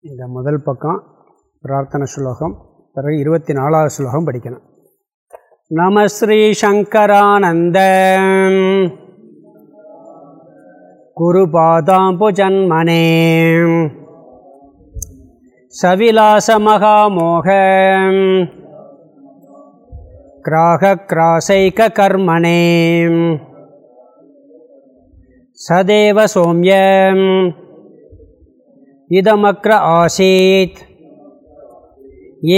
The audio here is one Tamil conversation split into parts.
இந்த முதல் பக்கம் பிரார்த்தனை ஸ்லோகம் பிறகு இருபத்தி நாலாவது ஸ்லோகம் படிக்கணும். நம ஸ்ரீ சங்கரானந்த. குருபாதாம்புஜன்மனே. சவிலாசமகாமோக கிராகக்ராசைகர்மணே சதேவ சோமியம் இதமக்ர ஆசீத்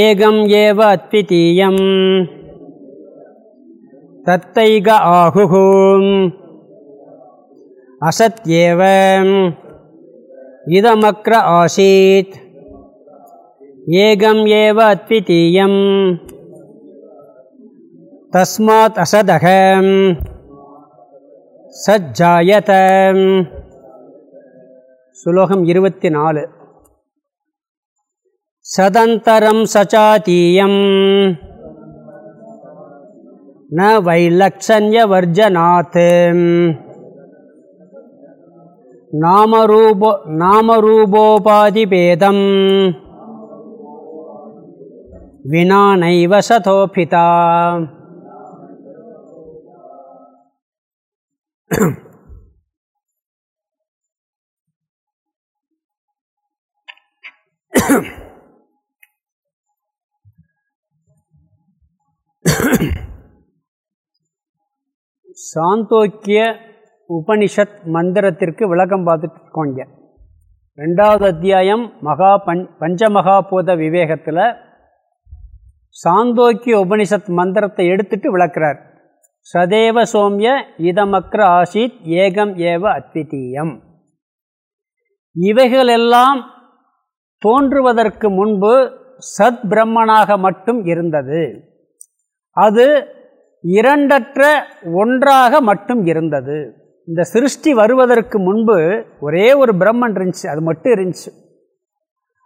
ஏகம் ஏவ அத்விதீயம் தத்தைக ஆகுகும் அசத்யேவ இதமக்ர ஆசீத் ஏகம் ஏவ அத்விதீயம் தஸ்மாத் அசதகம் சஜ்ஜாயதம் சுலோகம் இருபத்தி நாலு சதந்தரம் சச்சாத்தீயம் ந வைலக்ஷண்யவர்ஜனாத் நாமரூபோ நாமரூபோபாதிபேதம். வினா நைவ சதோபிதா. சாந்தோக்கிய உபனிஷத் மந்திரத்திற்கு விளக்கம் பார்த்துட்டு இருக்கோங்க ரெண்டாவது அத்தியாயம் மகா பஞ் பஞ்சமகாபூத விவேகத்தில் சாந்தோக்கிய உபனிஷத் மந்திரத்தை எடுத்துட்டு விளக்குறார். சதேவ சோமிய இதமக்ர ஆசித் ஏகம் ஏவ அத்விதீயம். இவைகளெல்லாம் தோன்றுவதற்கு முன்பு சத் பிரம்மனாக மட்டும் இருந்தது. அது இரண்டற்ற ஒன்றாக மட்டும் இருந்தது. இந்த சிருஷ்டி வருவதற்கு முன்பு ஒரே ஒரு பிரம்மன் இருந்துச்சு அது மட்டும் இருந்துச்சு.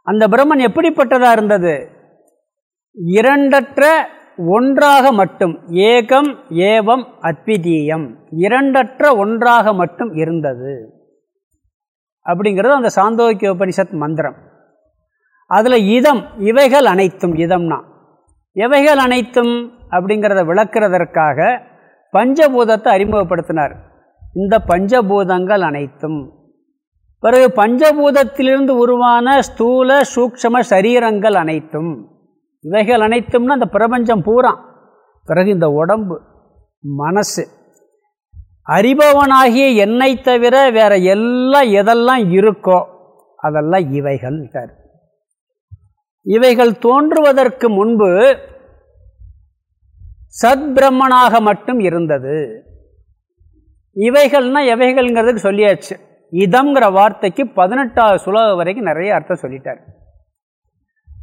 அந்த பிரம்மன் எப்படிப்பட்டதாக இருந்தது? இரண்டற்ற ஒன்றாக மட்டும் ஏகம் ஏவம் அத்விதீயம் இரண்டற்ற ஒன்றாக மட்டும் இருந்தது. அப்படிங்கிறது அந்த சாந்தோக்கிய உபனிஷத் மந்திரம். அதில் இதம் இவைகள் அனைத்தும் இதம்னா. எவைகள் அனைத்தும் அப்படிங்கிறத விளக்குறதற்காக பஞ்சபூதத்தை அறிமுகப்படுத்தினார். இந்த பஞ்சபூதங்கள் அனைத்தும். பிறகு பஞ்சபூதத்திலிருந்து உருவான ஸ்தூல சூக்ஷம சரீரங்கள் அனைத்தும். இவைகள் அனைத்தும்னா அந்த பிரபஞ்சம் பூரா. பிறகு இந்த உடம்பு மனசு. அறிபவனாகிய என்னை தவிர வேற எல்லாம் எதெல்லாம் இருக்கோ அதெல்லாம் இவைகள் இவைகள் தோன்றுவதற்கு முன்பு சத் பிரம்மனாக மட்டும் இருந்தது. இவைகள்னா எவைகள்ங்கிறதுக்கு சொல்லியாச்சு. இதம்ங்கிற வார்த்தைக்கு பதினெட்டாவது சுலக வரைக்கும் நிறைய அர்த்தம் சொல்லிட்டார்.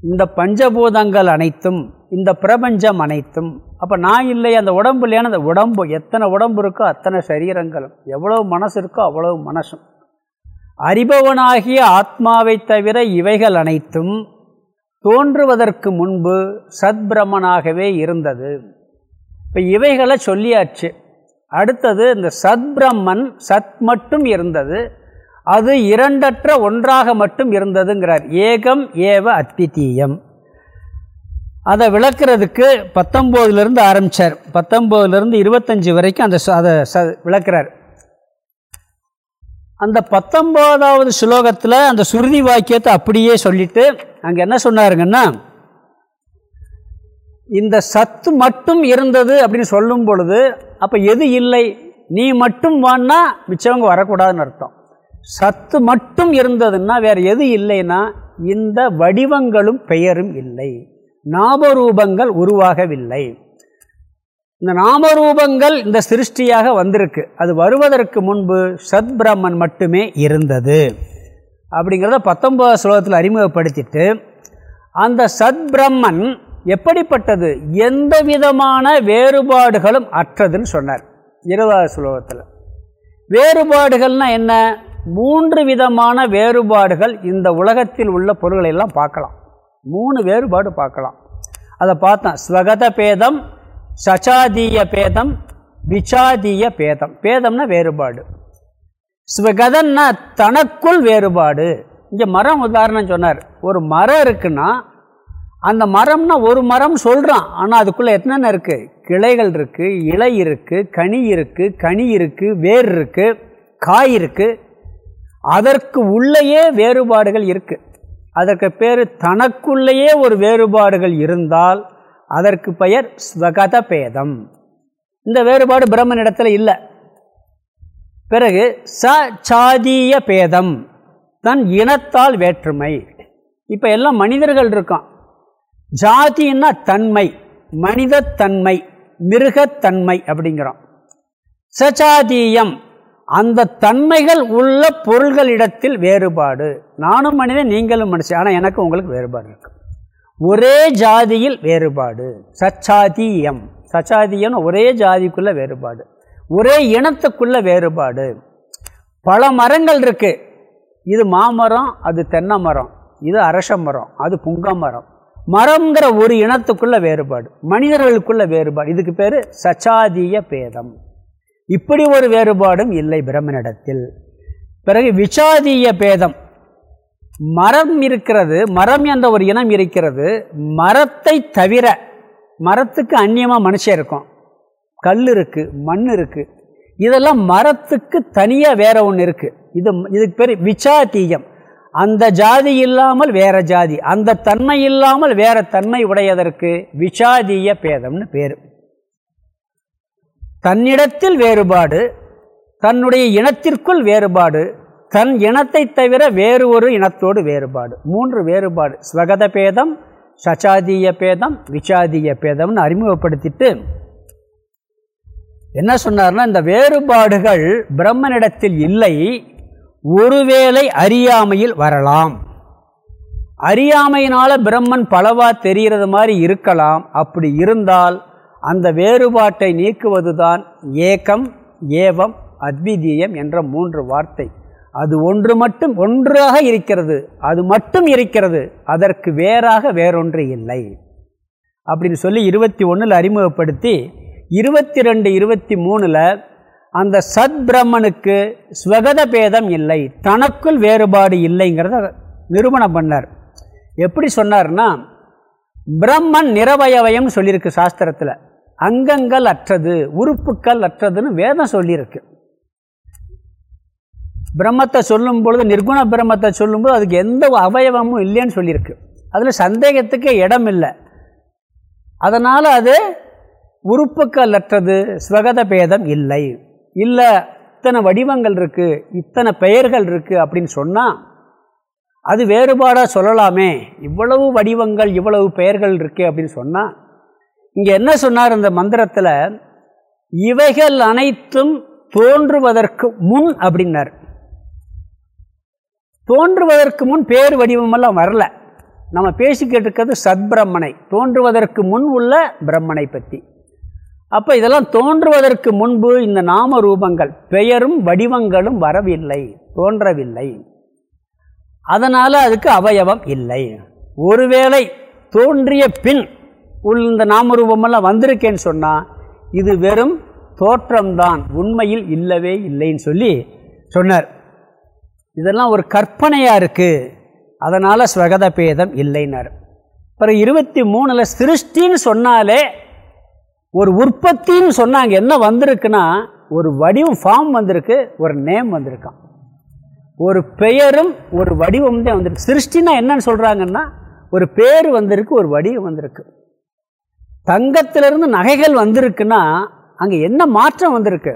இந்த பஞ்சபூதங்கள் அனைத்தும் இந்த பிரபஞ்சம் அனைத்தும் அப்போ நான் இல்லை அந்த உடம்பு இல்லையான அந்த உடம்பு எத்தனை உடம்பு இருக்கோ அத்தனை சரீரங்களும் எவ்வளவு மனசு இருக்கோ அவ்வளவு மனசும். அறிபவனாகிய ஆத்மாவை தவிர இவைகள் அனைத்தும் தோன்றுவதற்கு முன்பு சத்பிரமனாகவே இருந்தது. இப்போ இவைகளை சொல்லியாச்சு. அடுத்தது இந்த சத்பிரம்மன் சத் மட்டும் இருந்தது. அது இரண்டற்ற ஒன்றாக மட்டும் இருந்ததுங்கிறார். ஏகம் ஏவ அத்விதீயம் அதை விளக்குறதுக்கு பத்தொம்போதுலேருந்து ஆரம்பித்தார் பத்தொம்போதுலேருந்து இருபத்தஞ்சி வரைக்கும் அந்த அதை ச விளக்குறார். அந்த பத்தொம்போதாவது ஸ்லோகத்தில் அந்த சுருதி வாக்கியத்தை அப்படியே சொல்லிட்டு அங்கே என்ன சொன்னாருங்கன்னா இந்த சத்து மட்டும் இருந்தது அப்படின்னு சொல்லும் பொழுது அப்போ எது இல்லை? நீ மட்டும் வான்னா மிச்சவங்க வரக்கூடாதுன்னு அர்த்தம். சத்து மட்டும் இருந்ததுன்னா வேறு எது இல்லைன்னா இந்த வடிவங்களும் பெயரும் இல்லை. நாமரூபங்கள் உருவாகவில்லை. இந்த நாமரூபங்கள் இந்த சிருஷ்டியாக வந்திருக்கு. அது வருவதற்கு முன்பு சத் பிரம்மன் மட்டுமே இருந்தது. அப்படிங்கிறத பத்தொன்பது ஸ்லோகத்தில் அறிமுகப்படுத்திட்டு அந்த சத் பிரம்மன் எப்படிப்பட்டது? எந்த விதமான வேறுபாடுகளும் அற்றதுன்னு சொன்னார். இருபதாவது ஸ்லோகத்தில். வேறுபாடுகள்னால் என்ன? மூன்று விதமான வேறுபாடுகள் இந்த உலகத்தில் உள்ள பொருள்களை எல்லாம் பார்க்கலாம். மூணு வேறுபாடு பார்க்கலாம். அதை பார்த்தேன் ஸ்வகத பேதம் சச்சாதீய பேதம் விசாதீய பேதம். பேதம்னா வேறுபாடு. ஸ்வகதன்னா தனக்குள் வேறுபாடு. இங்கே மரம் உதாரணம் சொன்னார். ஒரு மரம் இருக்குன்னா அந்த மரம்னா ஒரு மரம் சொல்கிறான் ஆனால் அதுக்குள்ளே என்னென்ன இருக்குது கிளைகள் இருக்குது இலை இருக்குது கனி இருக்குது கனி இருக்குது வேர் இருக்குது காய் இருக்குது அதற்கு உள்ளேயே வேறுபாடுகள் இருக்குது அதற்கு பேர் தனக்குள்ளேயே ஒரு வேறுபாடுகள் இருந்தால் அதற்கு பெயர் ஸ்வகத பேதம் இந்த வேறுபாடு பிரம்மனிடத்தில் இல்லை. பிறகு ச சாதிய பேதம் தன் இனத்தால் வேற்றுமை. இப்போ எல்லாம் மனிதர்கள் இருக்கான். ஜாதின்னா தன்மை மனிதத்தன்மை மிருகத்தன்மை அப்படிங்கிறோம் சச்சாதீயம் அந்த தன்மைகள் உள்ள பொருள்களிடத்தில் வேறுபாடு. நானும் மனிதன் நீங்களும் மனுஷன் ஆனால் எனக்கு உங்களுக்கு வேறுபாடு இருக்கு. ஒரே ஜாதியில் வேறுபாடு. சச்சாதீயம். சச்சாதீயம்னு ஒரே ஜாதிக்குள்ள வேறுபாடு. ஒரே இனத்துக்குள்ள வேறுபாடு. பல மரங்கள் இருக்குது இது மாமரம் அது தென்னை மரம் இது அரச மரம் அது புங்க மரம். மரம்ங்கிற ஒரு இனத்துக்குள்ள வேறுபாடு. மனிதர்களுக்குள்ள வேறுபாடு. இதுக்கு பேர் சச்சாதீய பேதம். இப்படி ஒரு வேறுபாடும் இல்லை பிரம்மனிடத்தில். பிறகு விசாதிய பேதம். மரம் இருக்கிறது மரம் என்ற ஒரு இனம் இருக்கிறது மரத்தை தவிர மரத்துக்கு அந்நியமாக மனுஷன் இருக்கும். கல் இருக்குது மண் இருக்குது இதெல்லாம் மரத்துக்கு தனியாக வேற ஒன்று இருக்குது இது இதுக்கு பேர் விசாதீயம் அந்த ஜாதி இல்லாமல் வேற ஜாதி அந்த தன்மை இல்லாமல் வேற தன்மை உடையதற்கு விஷாதீய பேதம்னு பேர். தன்னிடத்தில் வேறுபாடு தன்னுடைய இனத்திற்குள் வேறுபாடு தன் இனத்தை தவிர வேறு ஒரு இனத்தோடு வேறுபாடு. மூன்று வேறுபாடு ஸ்வகத பேதம் சச்சாதீய பேதம் விஷாதீய பேதம்னு அறிமுகப்படுத்திட்டு என்ன சொன்னார்னா இந்த வேறுபாடுகள் பிரம்மனிடத்தில் இல்லை ஒருவேளை அறியாமையில் வரலாம். அறியாமையினால் பிரம்மன் பலவா தெரிகிறது மாதிரி இருக்கலாம். அப்படி இருந்தால் அந்த வேறுபாட்டை நீக்குவதுதான் ஏக்கம் ஏவம் அத்விதீயம் என்ற மூன்று வார்த்தை. அது ஒன்று மட்டும் ஒன்றாக இருக்கிறது. அது மட்டும் இருக்கிறது. அதற்கு வேறாக வேறொன்று இல்லை. அப்படின்னு சொல்லி இருபத்தி ஒன்றில் அறிமுகப்படுத்தி இருபத்தி ரெண்டு இருபத்தி மூணில் அந்த சத் பிரம்மனுக்கு ஸ்வகத பேதம் இல்லை. தனக்குள் வேறுபாடு இல்லைங்கிறத நிரூபணம் பண்ணார். எப்படி சொன்னார்னா பிரம்மன் நிறவயவயம் சொல்லியிருக்கு சாஸ்திரத்தில். அங்கங்கள் அற்றது உறுப்புக்கள் அற்றதுன்னு வேதம் சொல்லியிருக்கு. பிரம்மத்தை சொல்லும் பொழுது நிர்குண பிரம்மத்தை சொல்லும்போது அதுக்கு எந்த அவயவமும் இல்லைன்னு சொல்லியிருக்கு. அதில் சந்தேகத்துக்கு இடம் இல்லை அதனால் அது உறுப்புக்கள் அற்றது ஸ்வகத பேதம் இல்லை. இல்லை இத்தனை வடிவங்கள் இருக்குது இத்தனை பெயர்கள் இருக்குது அப்படின்னு சொன்னால் அது வேறுபாடாக சொல்லலாமே. இவ்வளவு வடிவங்கள் இவ்வளவு பெயர்கள் இருக்குது அப்படின்னு சொன்னால் இங்கே என்ன சொன்னார் இந்த மந்திரத்தில்? இவைகள் அனைத்தும் தோன்றுவதற்கு முன் அப்படின்னார். தோன்றுவதற்கு முன் பேர் வடிவமெல்லாம் வரல. நம்ம பேசிக்கிட்டு இருக்கிறது சத்பிரம்மனை தோன்றுவதற்கு முன் உள்ள பிரம்மனை பற்றி அப்போ இதெல்லாம் தோன்றுவதற்கு முன்பு இந்த நாம ரூபங்கள் பெயரும் வடிவங்களும் வரவில்லை தோன்றவில்லை. அதனால் அதுக்கு அவயவம் இல்லை. ஒருவேளை தோன்றிய பின் உள் இந்த நாமரூபமெல்லாம் வந்திருக்கேன்னு சொன்னால் இது வெறும் தோற்றம்தான் உண்மையில் இல்லவே இல்லைன்னு சொல்லி சொன்னார். இதெல்லாம் ஒரு கற்பனையாக இருக்குது அதனால் ஸ்வகத பேதம் இல்லைன்னார். அப்புறம் இருபத்தி மூணில் சிருஷ்டின்னு சொன்னாலே ஒரு உற்பத்தின்னு சொன்னாங்க என்ன வந்திருக்குன்னா ஒரு வடிவம் ஃபார்ம் வந்திருக்கு ஒரு நேம் வந்திருக்கான் ஒரு பெயரும் ஒரு வடிவம் தான் வந்திருக்கு. சிருஷ்டினா என்னன்னு சொல்கிறாங்கன்னா ஒரு பேர் வந்திருக்கு ஒரு வடிவம் வந்திருக்கு. தங்கத்திலிருந்து நகைகள் வந்திருக்குன்னா அங்கே என்ன மாற்றம் வந்திருக்கு?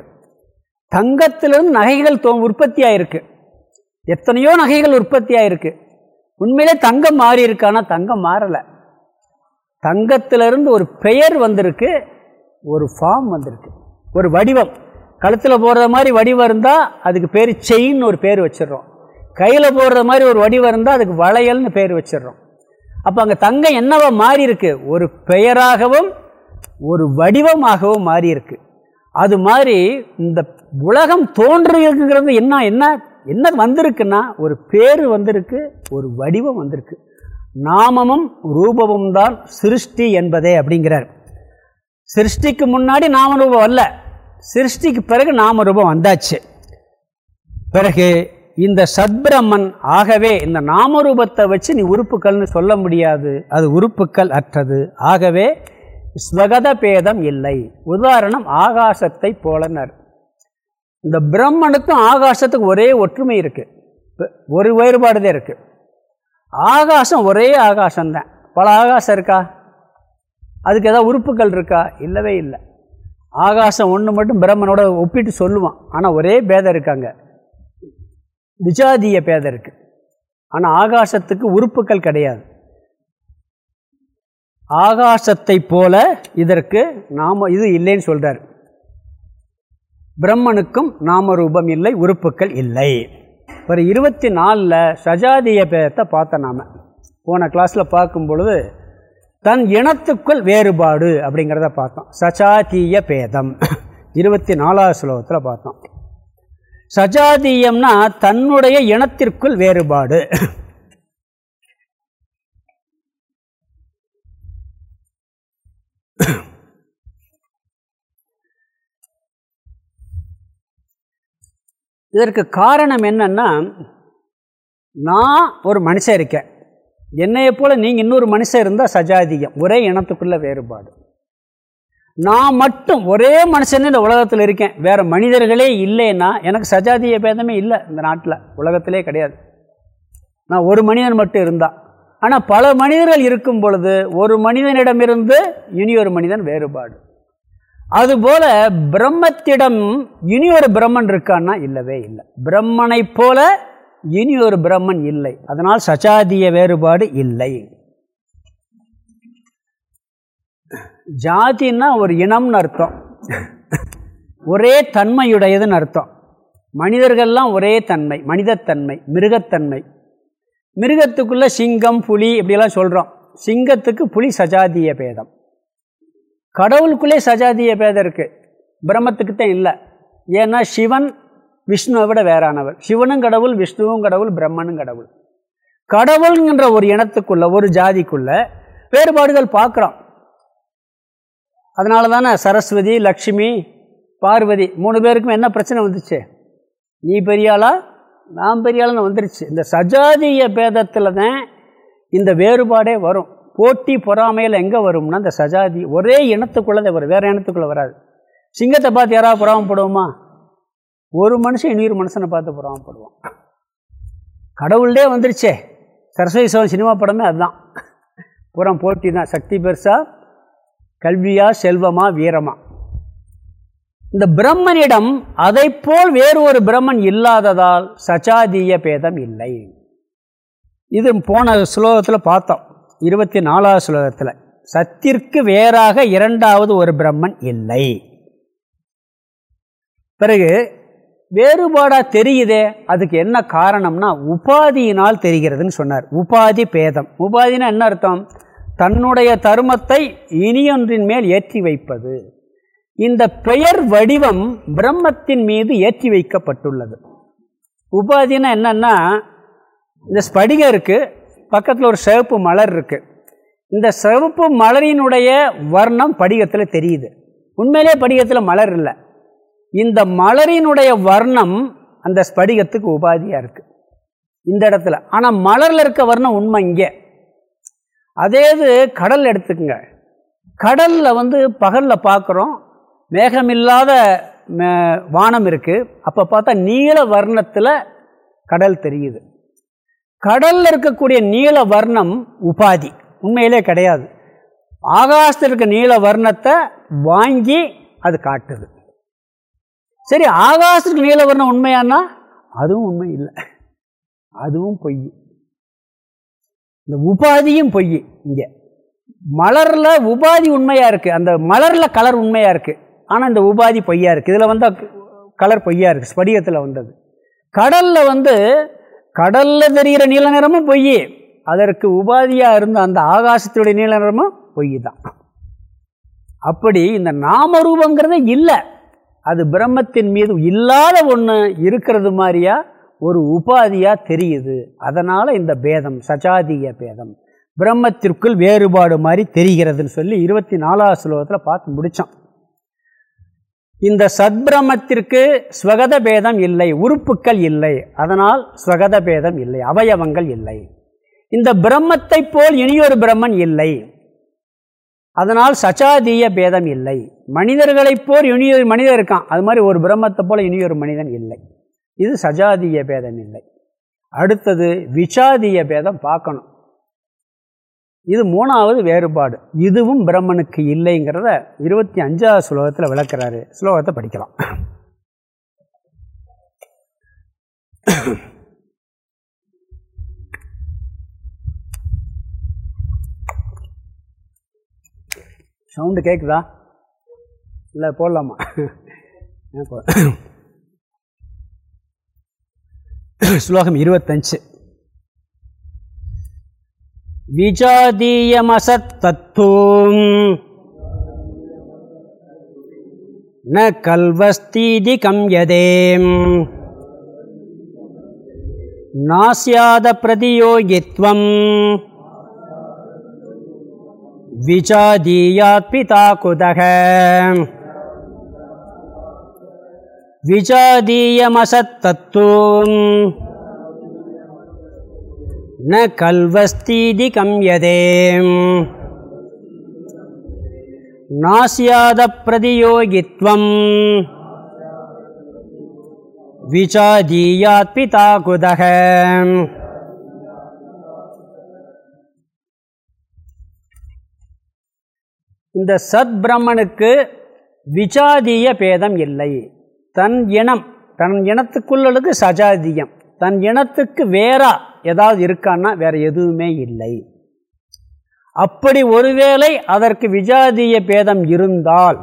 தங்கத்திலிருந்து நகைகள் தோ உற்பத்தி ஆகிருக்கு எத்தனையோ நகைகள் உற்பத்தி ஆகிருக்கு உண்மையிலே தங்கம் மாறி இருக்கானா தங்கம் மாறலை. தங்கத்திலிருந்து ஒரு பெயர் வந்திருக்கு ஒரு ஃபார்ம் வந்திருக்கு. ஒரு வடிவம். கழுத்தில் போடுற மாதிரி வடிவம் இருந்தால் அதுக்கு பேர் செயின்னு ஒரு பேர் வச்சிடுறோம். கையில் போடுற மாதிரி ஒரு வடிவம் இருந்தால் அதுக்கு வளையல்னு பேர் வச்சிடுறோம். அப்போ அங்கே தங்கம் என்னவா மாறி இருக்கு ஒரு பெயராகவும் ஒரு வடிவமாகவும் மாறி இருக்கு அது மாதிரி இந்த உலகம் தோன்றுகிறது என்ன என்ன என்ன வந்திருக்குன்னா ஒரு பேர் வந்திருக்கு ஒரு வடிவம் வந்திருக்கு. நாமமும் ரூபமும் தான் சிருஷ்டி என்பதே அப்படிங்கிறார். சிருஷ்டிக்கு முன்னாடி நாமரூபம் வரல சிருஷ்டிக்கு பிறகு நாமரூபம் வந்தாச்சு. பிறகு இந்த சத்பிரமன் ஆகவே இந்த நாமரூபத்தை வச்சு நீ உறுப்புக்கள்னு சொல்ல முடியாது. அது உறுப்புக்கள் அற்றது. ஆகவே ஸ்வகத பேதம் இல்லை. உதாரணம் ஆகாசத்தை போலனர். இந்த பிரம்மனுக்கும் ஆகாசத்துக்கும் ஒரே ஒற்றுமை இருக்குது ஒரு வேறுபாடு தான் இருக்குது ஆகாசம் ஒரே ஆகாசம்தான். பல ஆகாசம் இருக்கா? அதுக்கு ஏதாவது உறுப்புகள் இருக்கா? இல்லவே இல்லை. ஆகாசம் ஒன்று மட்டும் பிரம்மனோட ஒப்பிட்டு சொல்லுவான். ஆனால் ஒரே பேதம் இருக்காங்க. விஜாதிய பேதம் இருக்குது ஆனால் ஆகாசத்துக்கு உறுப்புகள் கிடையாது. ஆகாசத்தை போல இதற்கு நாம இது இல்லைன்னு சொல்கிறார் பிரம்மனுக்கும் நாம ரூபம் இல்லை உறுப்புக்கள் இல்லை. ஒரு இருபத்தி நாலில் சஜாதிய பேதத்தை பார்த்தோம் நாம். போன கிளாஸில் பார்க்கும் பொழுது தன் இனத்துக்குள் வேறுபாடு அப்படிங்கிறத பார்த்தோம். சஜாதீய பேதம். இருபத்தி நாலாவது ஸ்லோகத்தில் பார்த்தோம். சஜாதீயம்னா தன்னுடைய இனத்திற்குள் வேறுபாடு. இதற்கு காரணம் என்னன்னா நான் ஒரு மனுஷன் இருக்கேன். என்னையை போல் நீங்கள் இன்னொரு மனுஷன் இருந்தால் சஜாதிகம் ஒரே இனத்துக்குள்ளே வேறுபாடு. நான் மட்டும் ஒரே மனுஷன் இந்த உலகத்தில் இருக்கேன். வேறு மனிதர்களே இல்லைன்னா எனக்கு சஜாதிய பேதமே இல்லை இந்த நாட்டில். உலகத்திலே கிடையாது. நான் ஒரு மனிதன் மட்டும் இருந்தால் ஆனால் பல மனிதர்கள் இருக்கும் பொழுது ஒரு மனிதனிடமிருந்து இனி ஒரு மனிதன் வேறுபாடு. அதுபோல் பிரம்மத்திடம் இனி ஒரு பிரம்மன் இருக்கான்னா இல்லவே இல்லை. பிரம்மனைப் போல இனி ஒரு பிரம்மன் இல்லை. அதனால் சச்சாதிய வேறுபாடு இல்லை. ஜாதின்னா ஒரு இனம்னு அர்த்தம். ஒரே தன்மையுடையதுன்னு அர்த்தம். மனிதர்கள்லாம் ஒரே தன்மை மனிதத்தன்மை மிருகத்தன்மை. மிருகத்துக்குள்ளே சிங்கம் புலி இப்படியெல்லாம் சொல்கிறோம் சிங்கத்துக்கு புலி சஜாதிய பேதம். கடவுளுக்குள்ளே சஜாதிய பேதம் இருக்குது பிரம்மத்துக்கு தான் இல்லை. ஏன்னா சிவன் விஷ்ணுவை விட வேறானவர் சிவனும் கடவுள் விஷ்ணுவும் கடவுள் பிரம்மனும் கடவுள். கடவுள்ங்கிற ஒரு இனத்துக்குள்ள ஒரு ஜாதிக்குள்ள வேறுபாடுகள் பார்க்குறோம். அதனால தானே சரஸ்வதி லக்ஷ்மி பார்வதி மூணு பேருக்கும் என்ன பிரச்சனை வந்துச்சு? நீ பெரியாளா நான் பெரியாளன்னு வந்துருச்சு. இந்த சஜாதிய பேதத்தில் தான் இந்த வேறுபாடே வரும். போட்டி பொறாமையில் எங்கே வரும்னா இந்த சஜாதி ஒரே இனத்துக்குள்ளே வரும். வேறு இனத்துக்குள்ளே வராது. சிங்கத்தை பார்த்து யாராவது பொறாமப்படுவோமா? ஒரு மனுஷன் இன்னொரு மனுஷனை பார்த்து புறாமப்படுவான். கடவுள்டே வந்துருச்சே. சரஸ்வதி சோழன் சினிமா படமே அதுதான். புறம் போட்டி தான். சக்தி பெருசா கல்வியா செல்வமா வீரமா. இந்த பிரம்மனிடம் அதை போல் வேறு ஒரு பிரம்மன் இல்லாததால் சச்சாதீய பேதம் இல்லை. இது போன ஸ்லோகத்தில் பார்த்தோம். இருபத்தி நாலாவது ஸ்லோகத்தில். சத்திற்கு வேறாக இரண்டாவது ஒரு பிரம்மன் இல்லை. பிறகு வேறுபாடாக தெரியுதே அதுக்கு என்ன காரணம்னா உபாதியினால் தெரிகிறதுன்னு சொன்னார். உபாதி பேதம். உபாதினா என்ன அர்த்தம்? தன்னுடைய தருமத்தை இனியொன்றின் மேல் ஏற்றி வைப்பது. இந்த பெயர் வடிவம் பிரம்மத்தின் மீது ஏற்றி வைக்கப்பட்டுள்ளது. உபாதினா என்னென்னா இந்த ஸ்படிகம் இருக்குது பக்கத்தில் ஒரு சிவப்பு மலர் இருக்குது இந்த சிவப்பு மலரினுடைய வர்ணம் படிகத்தில் தெரியுது. உண்மையிலே படிகத்தில் மலர் இல்லை. இந்த மலரினுடைய வர்ணம் அந்த ஸ்படிகத்துக்கு உபாதியாக இருக்குது இந்த இடத்துல. ஆனால் மலரில் இருக்க வர்ணம் உண்மை இங்கே. அதே இது கடல் எடுத்துக்கங்க. கடலில் வந்து பகலில் பார்க்குறோம் மேகமில்லாத வானம் இருக்குது அப்போ பார்த்தா நீல வர்ணத்தில் கடல் தெரியுது. கடலில் இருக்கக்கூடிய நீல வர்ணம் உபாதி. உண்மையிலே கிடையாது. ஆகாசத்தில் இருக்க நீல வர்ணத்தை வாங்கி அது காட்டுது. சரி ஆகாசத்துக்கு நீல வர்ணம் உண்மையானா? அதுவும் உண்மை இல்லை. அதுவும் பொய். இந்த உபாதியும் பொய் இங்கே. மலரில் உபாதி உண்மையாக இருக்குது அந்த மலரில் கலர் உண்மையாக இருக்குது ஆனால் இந்த உபாதி பொய்யா இருக்குது இதில் வந்து கலர் பொய்யா இருக்குது ஸ்படிகத்தில் வந்தது. கடலில் வந்து கடலில் தெரிகிற நீல நிறமும் பொய். அதற்கு உபாதியாக இருந்த அந்த ஆகாசத்துடைய நீல நிறமும் பொய் தான். அப்படி இந்த நாமரூபங்கிறதே இல்லை. அது பிரம்மத்தின் மீது இல்லாத ஒன்று இருக்கிறது மாதிரியா? ஒரு உபாதியாக தெரியுது. அதனால் இந்த பேதம் சஜாதிய பேதம். பிரம்மத்திற்குள் வேறுபாடு மாதிரி தெரிகிறதுன்னு சொல்லி இருபத்தி நாலாவது ஸ்லோகத்தில் பார்த்து முடித்தோம் இந்த சத்பிரமத்திற்கு ஸ்வகத பேதம் இல்லை உறுப்புக்கள் இல்லை. அதனால் ஸ்வகத பேதம் இல்லை அவயவங்கள் இல்லை. இந்த பிரம்மத்தை போல் இனியொரு பிரம்மன் இல்லை. அதனால் சச்சாதீய பேதம் இல்லை. மனிதர்களைப் போல் இனியொரு மனிதன் இருக்கான். அது மாதிரி ஒரு பிரம்மத்தை போல் இனியொரு மனிதன் இல்லை. இது சஜாதீய பேதம் இல்லை. அடுத்தது விஷாதீய பேதம் பார்க்கணும். இது மூணாவது வேறுபாடு. இதுவும் பிரம்மனுக்கு இல்லைங்கிறத இருபத்தி அஞ்சாவது ஸ்லோகத்தில் விளக்குறாரு. ஸ்லோகத்தை படிக்கலாம். சவுண்டு கேட்குதா இல்லை போடலாமா? ஸ்லோகம் இருபத்தஞ்சு. விஜாதீயமசத்தத்துவம் ந கல்வஸ்தீதி கம்யதேம் நாசியாத பிரதியோகித்வம் விஜாதீயாத் பிதா குதக விஜாதீயமசத்தத்துவம். ந கல்வஸ்தீதி கம்யதே நாசியாத பிரதியோகித்வம் விஜாதீயாத் பிதா குதகம் இந்த சத் பிரம்மனுக்கு விஜாதிய பேதம் இல்லை. தன் இனம் தன் இனத்துக்குள்ளளுக்கு சஜாதியம். தன் இனத்துக்கு வேறா ஏதாவது இருக்கான்னா வேற எதுவுமே இல்லை. அப்படி ஒருவேளை அதற்கு விஜாதிய பேதம் இருந்தால்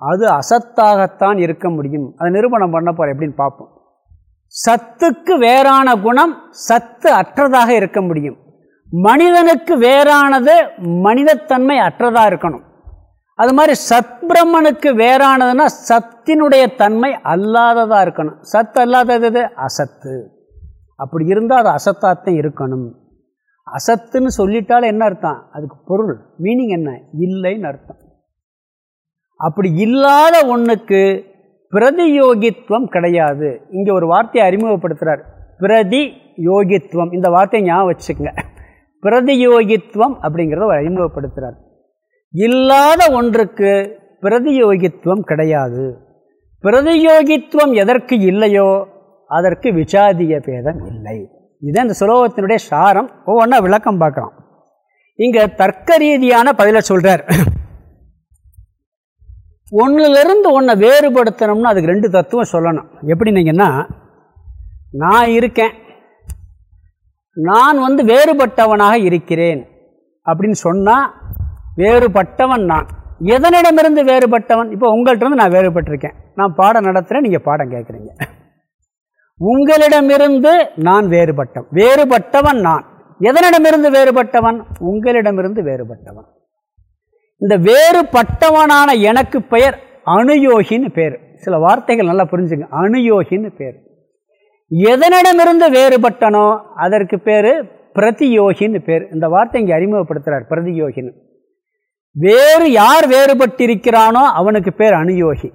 அது அசத்தாகத்தான் இருக்க முடியும். அதை நிரூபணம் பண்ண போற எப்படின்னு பார்ப்போம். சத்துக்கு வேறான குணம் சத்து அற்றதாக இருக்க முடியும். மனிதனுக்கு வேறானது மனிதத்தன்மை அற்றதாக இருக்கணும். அது மாதிரி சத்பிரமனுக்கு வேறானதுன்னா சத்தினுடைய தன்மை அல்லாததாக இருக்கணும். சத்து அல்லாதது அசத்து. அப்படி இருந்தால் அது அசத்தாத்தான் இருக்கணும். அசத்துன்னு சொல்லிட்டாலே என்ன அர்த்தம்? அதுக்கு பொருள் மீனிங் என்ன? இல்லைன்னு அர்த்தம். அப்படி இல்லாத ஒன்றுக்கு பிரதியோகித்துவம் கிடையாது. இங்கே ஒரு வார்த்தையை அறிமுகப்படுத்துகிறார் பிரதி யோகித்துவம் இந்த வார்த்தையை ஞாபகம் வச்சுக்கோங்க. பிரதியோகித்துவம் அப்படிங்கிறத அறிமுகப்படுத்துகிறார் இல்லாத ஒன்றுக்கு பிரதியோகித்துவம் கிடையாது. பிரதியோகித்துவம் எதற்கு இல்லையோ அதற்கு விசாதிய பேதம் இல்லை. இதுதான் இந்த சுலோகத்தினுடைய சாரம். ஒவ்வொன்றா விளக்கம் பார்க்கலாம். இங்கே தர்க்க ரீதியான பதிலை சொல்கிறார் ஒன்றுலேருந்து ஒன்றை வேறுபடுத்தணும்னா அதுக்கு ரெண்டு தத்துவம் சொல்லணும். எப்படின்னீங்கன்னா நான் இருக்கேன் நான் வந்து வேறுபட்டவனாக இருக்கிறேன். அப்படின்னு சொன்னால் வேறுபட்டவன் நான். எதனிடமிருந்து வேறுபட்டவன்? இப்போ உங்கள்கிட்ட நான் வேறுபட்டிருக்கேன். நான் பாடம் நடத்துகிறேன் நீங்கள் பாடம் கேட்குறீங்க உங்களிடமிருந்து நான் வேறுபட்டவன் வேறுபட்டவன் நான். எதனிடமிருந்து வேறுபட்டவன்? உங்களிடமிருந்து வேறுபட்டவன். இந்த வேறுபட்டவனான எனக்கு பெயர் அணுயோகின்னு பேர். சில வார்த்தைகள் நல்லா புரிஞ்சுங்க. அணுயோகின்னு பேர். எதனிடமிருந்து வேறுபட்டனோ அதற்கு பேர் பிரதியோகின்னு பேர். இந்த வார்த்தை இங்கே அறிமுகப்படுத்துகிறார் பிரதியோகின்னு. வேறு யார் வேறுபட்டிருக்கிறானோ அவனுக்கு பேர் அனுயோகி.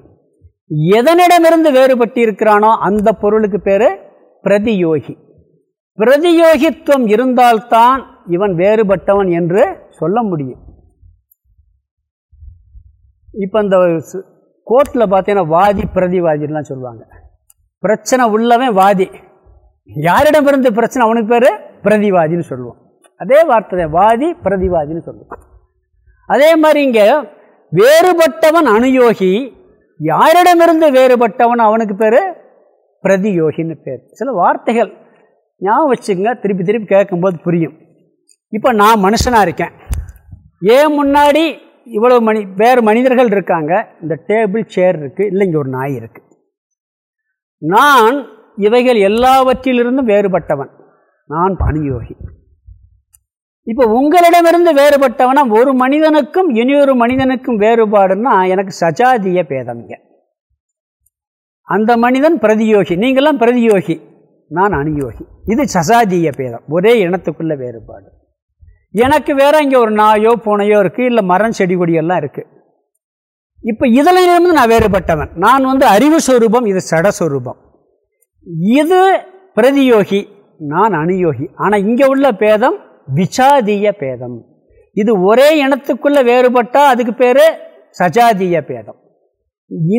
எதனிடமிருந்து வேறுபட்டிருக்கிறானோ அந்த பொருளுக்கு பேர் பிரதியோகி. பிரதியோகித்துவம் இருந்தால்தான் இவன் வேறுபட்டவன் என்று சொல்ல முடியும். இப்போ இந்த கோர்ட்டில் பார்த்தீங்கன்னா வாதி பிரதிவாதிலாம் சொல்லுவாங்க. பிரச்சனை உள்ளவன் வாதி. யாரிடமிருந்து பிரச்சனை? அவனுக்கு பேர் பிரதிவாதின்னு சொல்லுவோம். அதே வார்த்தை வாதி பிரதிவாதின்னு சொல்லுவோம். அதே மாதிரி இங்கே வேறுபட்டவன் அனுயோகி யாரிடமிருந்து வேறுபட்டவன் அவனுக்கு பேர் பிரதியோகின்னு பேர். சில வார்த்தைகள் ஞாபகம் வச்சுங்க திருப்பி திருப்பி கேட்கும்போது புரியும். இப்போ நான் மனுஷனாக இருக்கேன். ஏன் முன்னாடி இவ்வளோ மணி வேறு மனிதர்கள் இருக்காங்க. இந்த டேபிள் சேர் இருக்குது இல்லை இங்கே ஒரு நாய் இருக்குது நான் இவைகள் எல்லாவற்றிலிருந்தும் வேறுபட்டவன். நான் பணியோகி. இப்போ உங்களிடமிருந்து வேறுபட்டவனா ஒரு மனிதனுக்கும் இனியொரு மனிதனுக்கும் வேறுபாடுன்னா எனக்கு சஜாதிய பேதமிங்க அந்த மனிதன் பிரதியோகி. நீங்களாம் பிரதியோகி. நான் அணுயோகி. இது சசாதிய பேதம். ஒரே இனத்துக்குள்ள வேறுபாடு. எனக்கு வேற இங்கே ஒரு நாயோ பூனையோ இருக்குது இல்லை மரம் செடி கொடியெல்லாம் இருக்குது இப்போ இதில் இருந்து நான் வேறுபட்டவன். நான் வந்து அறிவு சொரூபம் இது சடஸ்வரூபம் இது பிரதியோகி நான் அணுயோகி ஆனால் இங்கே உள்ள பேதம் விசாதிய பேதம். இது ஒரே இனத்துக்குள்ளே வேறுபட்டால் அதுக்கு பேர் சஜாதிய பேதம்.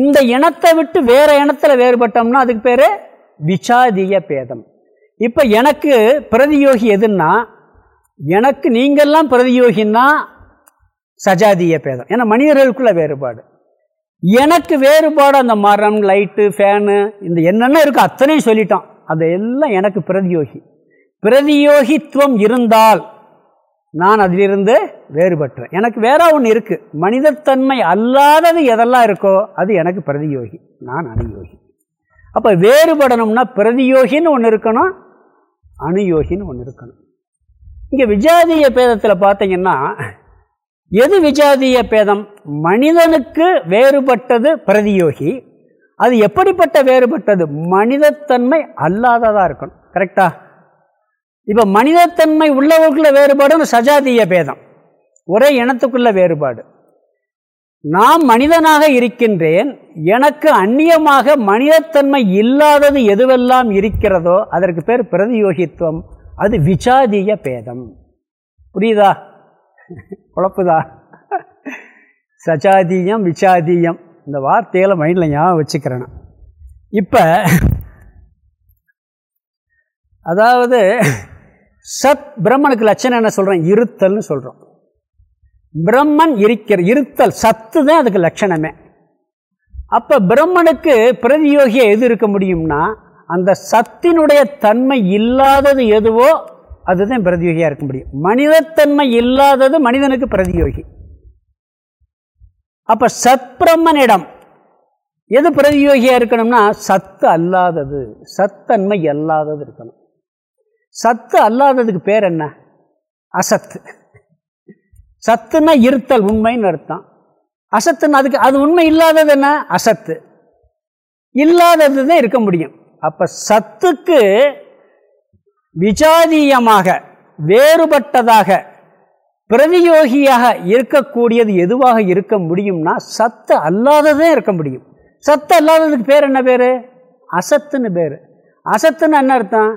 இந்த இனத்தை விட்டு வேறு இனத்தில் வேறுபட்டோம்னா அதுக்கு பேர் விசாதிய பேதம். இப்போ எனக்கு பிரதியோகி எதுன்னா எனக்கு நீங்கள்லாம் பிரதியோகின்னா சஜாதிய பேதம். ஏன்னா மனிதர்களுக்குள்ள வேறுபாடு. எனக்கு வேறுபாடு அந்த மரம் லைட்டு ஃபேனு இந்த என்னென்ன இருக்கோ அத்தனையும் சொல்லிட்டோம் அது எல்லாம் எனக்கு பிரதியோகி. பிரதியோகித்துவம் இருந்தால் நான் அதிலிருந்து வேறுபட்டேன் எனக்கு வேற ஒன்று இருக்குது மனிதத்தன்மை அல்லாதது எதெல்லாம் இருக்கோ அது எனக்கு பிரதியோகி. நான் அனுயோகி. அப்போ வேறுபடணும்னா பிரதியோகின்னு ஒன்று இருக்கணும் அனுயோகின்னு ஒன்று இருக்கணும். இங்கே விஜாதிய பேதத்தில் பார்த்தீங்கன்னா எது விஜாதிய பேதம்? மனிதனுக்கு வேறுபட்டது பிரதியோகி. அது எப்படிப்பட்ட வேறுபட்டது? மனிதத்தன்மை அல்லாததாக இருக்கணும். கரெக்டா இப்போ மனிதத்தன்மை உள்ளவர்களுக்குள்ள வேறுபாடு சஜாதிய பேதம். ஒரே இனத்துக்குள்ள வேறுபாடு. நான் மனிதனாக இருக்கின்றேன். எனக்கு அந்நியமாக மனிதத்தன்மை இல்லாதது எதுவெல்லாம் இருக்கிறதோ அதற்கு பேர் பிரதியோகித்துவம். அது விசாதிய பேதம். புரியுதா? குழப்புதா? சஜாதீயம் விஜாதீயம். இந்த வார்த்தைகளை மைண்டில் ஞாபகம் வச்சுக்கிறேன். இப்போ அதாவது சத் பிரம்மனுக்கு லட்சணம் என்ன சொல்கிறோம் இருத்தல்னு சொல்கிறோம் பிரம்மன் இருக்கிற இருத்தல் சத்து தான் அதுக்கு லட்சணமே. அப்போ பிரம்மனுக்கு பிரதியோகியாக எது இருக்க முடியும்னா அந்த சத்தினுடைய தன்மை இல்லாதது எதுவோ அதுதான் பிரதியோகியாக இருக்க முடியும். மனிதத்தன்மை இல்லாதது மனிதனுக்கு பிரதியோகி. அப்போ சத்பிரம்மனிடம் எது பிரதியோகியாக இருக்கணும்னா சத்து அல்லாதது சத்தன்மை அல்லாதது இருக்கணும். சத்து அல்லாததுக்கு பேர் என்ன? அசத்து. சத்துன்னா இருத்தல் உண்மைன்னு அர்த்தம். அசத்துன்னு அதுக்கு அது உண்மை இல்லாதது என்ன? அசத்து. இல்லாதது தான் இருக்க முடியும். அப்போ சத்துக்கு விஜாதீயமாக வேறுபட்டதாக பிரதியோகியாக இருக்கக்கூடியது எதுவாக இருக்க முடியும்னா சத்து அல்லாததே இருக்க முடியும். சத்து அல்லாததுக்கு பேர் என்ன பேர்? அசத்துன்னு பேர். அசத்துன்னு என்ன அர்த்தம்?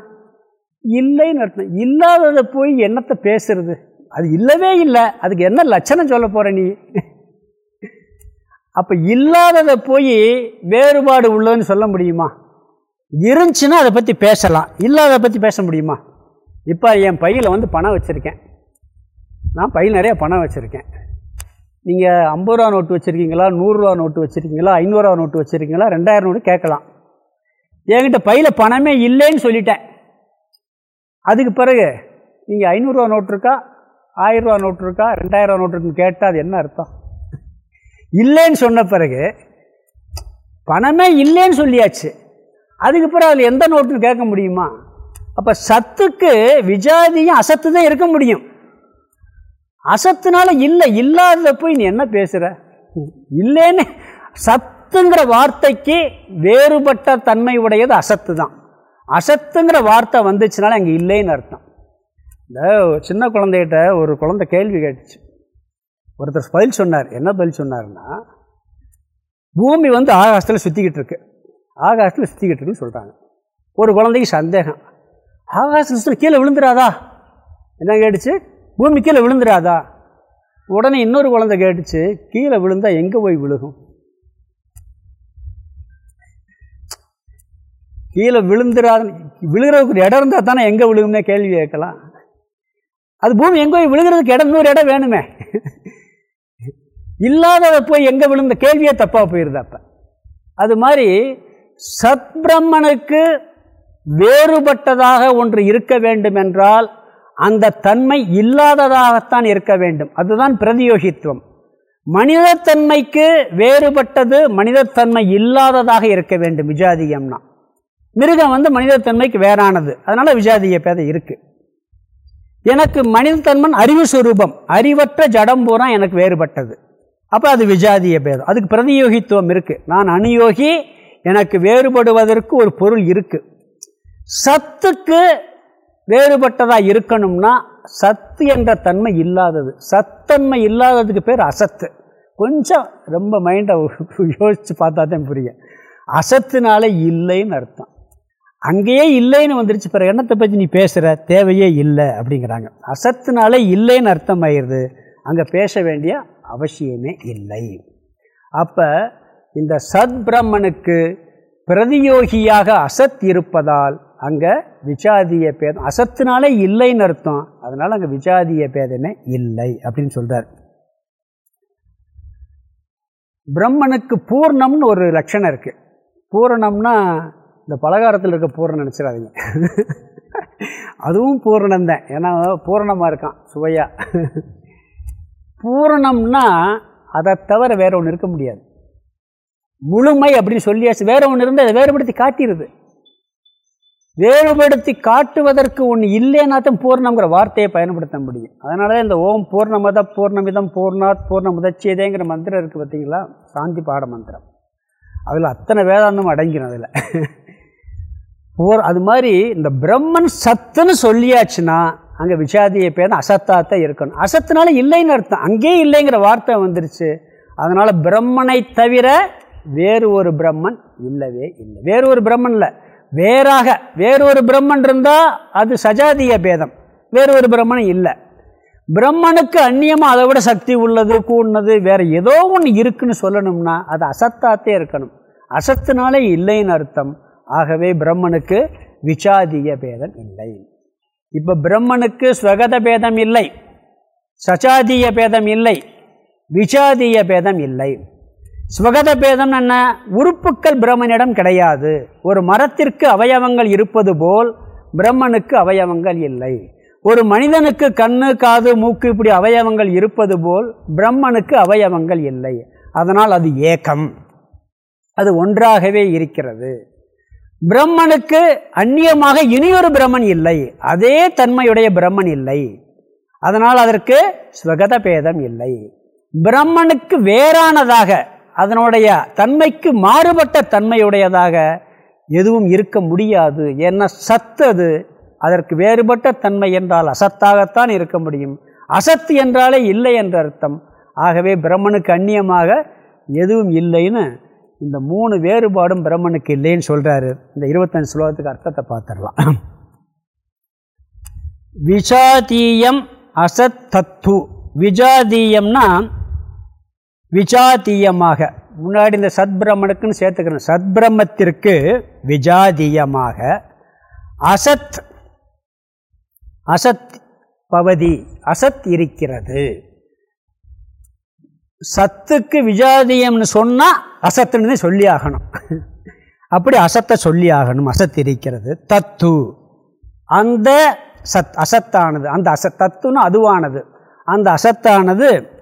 இல்லைன்னு அர்த்தம். இல்லாததை போய் என்னத்தை பேசுறது? அது இல்லவே இல்லை. அதுக்கு என்ன லட்சணம் சொல்ல போகிற நீ? அப்போ இல்லாததை போய் வேறுபாடு உள்ளதுன்னு சொல்ல முடியுமா? இருந்துச்சுன்னா அதை பற்றி பேசலாம். இல்லாத பற்றி பேச முடியுமா? இப்போ என் பையில் வந்து பணம் வச்சுருக்கேன். நான் பையில் நிறைய பணம் வச்சுருக்கேன். நீங்கள் ஐம்பது ரூபா நோட்டு வச்சுருக்கீங்களா? நூறுரூவா நோட்டு வச்சுருக்கீங்களா? ஐநூறுரூவா நோட்டு வச்சுருக்கீங்களா? ரெண்டாயிரம் நோட்டு கேட்கலாம். என்கிட்ட பையில் பணமே இல்லைன்னு சொல்லிட்டேன். அதுக்கு பிறகு நீங்கள் ஐநூறுரூவா நோட்டு இருக்கா? ஆயிரரூவா நோட்டு இருக்கா? ரெண்டாயிரரூவா நோட்டு இருக்குன்னு கேட்டால் அது என்ன அர்த்தம்? இல்லைன்னு சொன்ன பிறகு பணமே இல்லைன்னு சொல்லியாச்சு. அதுக்கு பிறகு அதில் எந்த நோட்டுன்னு கேட்க முடியுமா? அப்போ சத்துக்கு விஜாதியும் அசத்து தான் இருக்க முடியும். அசத்துனால இல்லை இல்லாத போய் நீ என்ன பேசுகிற இல்லைன்னு சத்துங்கிற வார்த்தைக்கு வேறுபட்ட தன்மை உடையது அசத்து தான். அசத்துங்கிற வார்த்தை வந்துச்சுனால அங்கே இல்லைன்னு அர்த்தம். இந்த சின்ன குழந்தைகிட்ட ஒரு குழந்தை கேள்வி கேட்டுச்சு. ஒருத்தர் பதில் சொன்னார். என்ன பதில் சொன்னார்னா பூமி வந்து ஆகாசத்தில் சுற்றிக்கிட்டு இருக்கு. ஆகாசத்தில் சுற்றிக்கிட்டு இருக்குன்னு சொல்கிறாங்க ஒரு குழந்தைக்கு சந்தேகம். ஆகாசத்தில் கீழே விழுந்துடாதா? என்ன கேட்டுச்சு? பூமி கீழே விழுந்துடாதா உடனே இன்னொரு குழந்தை கேட்டுச்சு கீழே விழுந்தால் எங்கே போய் விழுகும்? கீழே விழுந்துடாத விழுகிறதுக்கு ஒரு இடம் இருந்தால் தானே எங்கே விழுகும்னே கேள்வி கேட்கலாம். அது பூமி எங்கே போய் விழுகிறதுக்கு இடம் நூறு இடம் வேணுமே. இல்லாததை போய் எங்கே விழுந்த கேள்வியே தப்பாக போயிடுது அப்போ. அது மாதிரி சத்பிரம்மனுக்கு வேறுபட்டதாக ஒன்று இருக்க வேண்டும் என்றால் அந்த தன்மை இல்லாததாகத்தான் இருக்க வேண்டும். அதுதான் பிரதியோகித்துவம். மனிதத்தன்மைக்கு வேறுபட்டது மனிதத்தன்மை இல்லாததாக இருக்க வேண்டும் விஜாதியம்னா. மிருகம் வந்து மனிதத்தன்மைக்கு வேறானது. அதனால் விஜாதிய பேதம் இருக்குது எனக்கு மனிதத்தன்மன் அறிவு சுரூபம். அறிவற்ற ஜடம் பூரா எனக்கு வேறுபட்டது. அப்போ அது விஜாதிய பேதம். அதுக்கு பிரதியோகித்துவம் இருக்குது நான் அணுயோகி எனக்கு வேறுபடுவதற்கு ஒரு பொருள் இருக்குது சத்துக்கு வேறுபட்டதாக இருக்கணும்னா சத்து என்ற தன்மை இல்லாதது. சத்தன்மை இல்லாததுக்கு பேர் அசத்து. கொஞ்சம் ரொம்ப மைண்டை யோசித்து பார்த்தா தான் புரியும். அசத்துனால இல்லைன்னு அர்த்தம். அங்கேயே இல்லைன்னு வந்துருச்சு பிறகு எண்ணத்தை பற்றி நீ பேசுகிற தேவையே இல்லை அப்படிங்கிறாங்க. அசத்துனால இல்லைன்னு அர்த்தம் ஆயிடுது அங்கே பேச வேண்டிய அவசியமே இல்லை. அப்போ இந்த சத் பிரம்மனுக்கு பிரதியோகியாக அசத் இருப்பதால் அங்கே விஜாதிய பேதம். அசத்துனாலே இல்லைன்னு அர்த்தம். அதனால் அங்கே விஜாதிய பேதமே இல்லை அப்படின்னு சொல்கிறார் பிரம்மனுக்கு பூர்ணம்னு ஒரு லட்சணம் இருக்குது பூரணம்னா இந்த பலகாரத்தில் இருக்க பூரணம் நினச்சிடாதீங்க. அதுவும் பூரணம்தான் ஏன்னா பூரணமாக இருக்கான் சுவையாக பூரணம்னா அதை தவிர வேற ஒன்று இருக்க முடியாது. முழுமை அப்படின்னு சொல்லியாச்சு. வேற ஒன்று இருந்தால் அதை வேறுபடுத்தி காட்டிடுது வேறுபடுத்தி காட்டுவதற்கு ஒன்று இல்லைன்னா பூர்ணம்ங்கிற வார்த்தையை பயன்படுத்த முடியும். அதனால தான் இந்த ஓம் பூர்ணமத பூர்ணமிதம் பூர்ணாத் பூர்ண முதச்சியதேங்கிற மந்திரம் இருக்குது பார்த்தீங்களா? சாந்தி பாட மந்திரம். அதில் அத்தனை வேதாந்தம் அடங்கிடும் அதில். போர் அது மாதிரி இந்த பிரம்மன் சத்துன்னு சொல்லியாச்சுன்னா அங்கே விஷாதியை பேர் அசத்தாத்தான் இருக்கணும். அசத்துனால இல்லைன்னு அர்த்தம். அங்கேயே இல்லைங்கிற வார்த்தை வந்துருச்சு. அதனால் பிரம்மனை தவிர வேறு ஒரு பிரம்மன் இல்லவே இல்லை. வேறு ஒரு பிரம்மன் இல்லை. வேறாக வேறொரு பிரம்மன் இருந்தால் அது சஜாதிய பேதம். வேறொரு பிரம்மன் இல்லை. பிரம்மனுக்கு அந்நியமாக அதை விட சக்தி உள்ளது கூடினது வேறு ஏதோ ஒன்று இருக்குன்னு சொல்லணும்னா அது அசத்தாத்தே இருக்கணும். அசத்துனாலே இல்லைன்னு அர்த்தம். ஆகவே பிரம்மனுக்கு விசாதிய பேதம் இல்லை. இப்போ பிரம்மனுக்கு ஸ்வகத பேதம் இல்லை. சச்சாதிய பேதம் இல்லை. விசாதிய பேதம் இல்லை. ஸ்வகத பேதம் என்ன? உறுப்புக்கள் பிரம்மனிடம் கிடையாது. ஒரு மரத்திற்கு அவயவங்கள் இருப்பது போல் பிரம்மனுக்கு அவயவங்கள் இல்லை. ஒரு மனிதனுக்கு கண்ணு காது மூக்கு இப்படி அவயவங்கள் இருப்பது போல் பிரம்மனுக்கு அவயவங்கள் இல்லை. அதனால் அது ஏக்கம். அது ஒன்றாகவே இருக்கிறது. பிரம்மனுக்கு அந்நியமாக இனியொரு பிரம்மன் இல்லை. அதே தன்மையுடைய பிரம்மன் இல்லை. அதனால் அதற்கு ஸ்வகத பேதம் இல்லை. பிரம்மனுக்கு வேறானதாக அதனுடைய தன்மைக்கு மாறுபட்ட தன்மையுடையதாக எதுவும் இருக்க முடியாது. ஏன்னா சத்தது அதற்கு வேறுபட்ட தன்மை என்றால் அசத்தாகத்தான் இருக்க முடியும். அசத்து என்றாலே இல்லை என்ற அர்த்தம். ஆகவே பிரம்மனுக்கு அந்நியமாக எதுவும் இல்லைன்னு இந்த மூணு வேறுபாடும் பிரம்மனுக்கு இல்லைன்னு சொல்கிறாரு இந்த இருபத்தஞ்சு ஸ்லோகத்துக்கு அர்த்தத்தை பார்த்துடலாம். விஜாதீயம் அசத் தத்து விஜாதீயம்னா விஜாதீயமாக. முன்னாடி இந்த சத்பிரமனுக்குன்னு சேர்த்துக்கிறேன். சத்பிரமத்திற்கு விஜாதீயமாக. அசத் அசத் பவதி அசத் இருக்கிறது. சத்துக்கு விஜாதியம்னு சொன்னால் அசத்துன்னு சொல்லி ஆகணும். அப்படி அசத்தை சொல்லி ஆகணும். அசத் இருக்கிறது. தத்து. அந்த சத் அசத்தானது. அந்த அசத் தத்துன்னு அதுவானது. அந்த அசத்தானது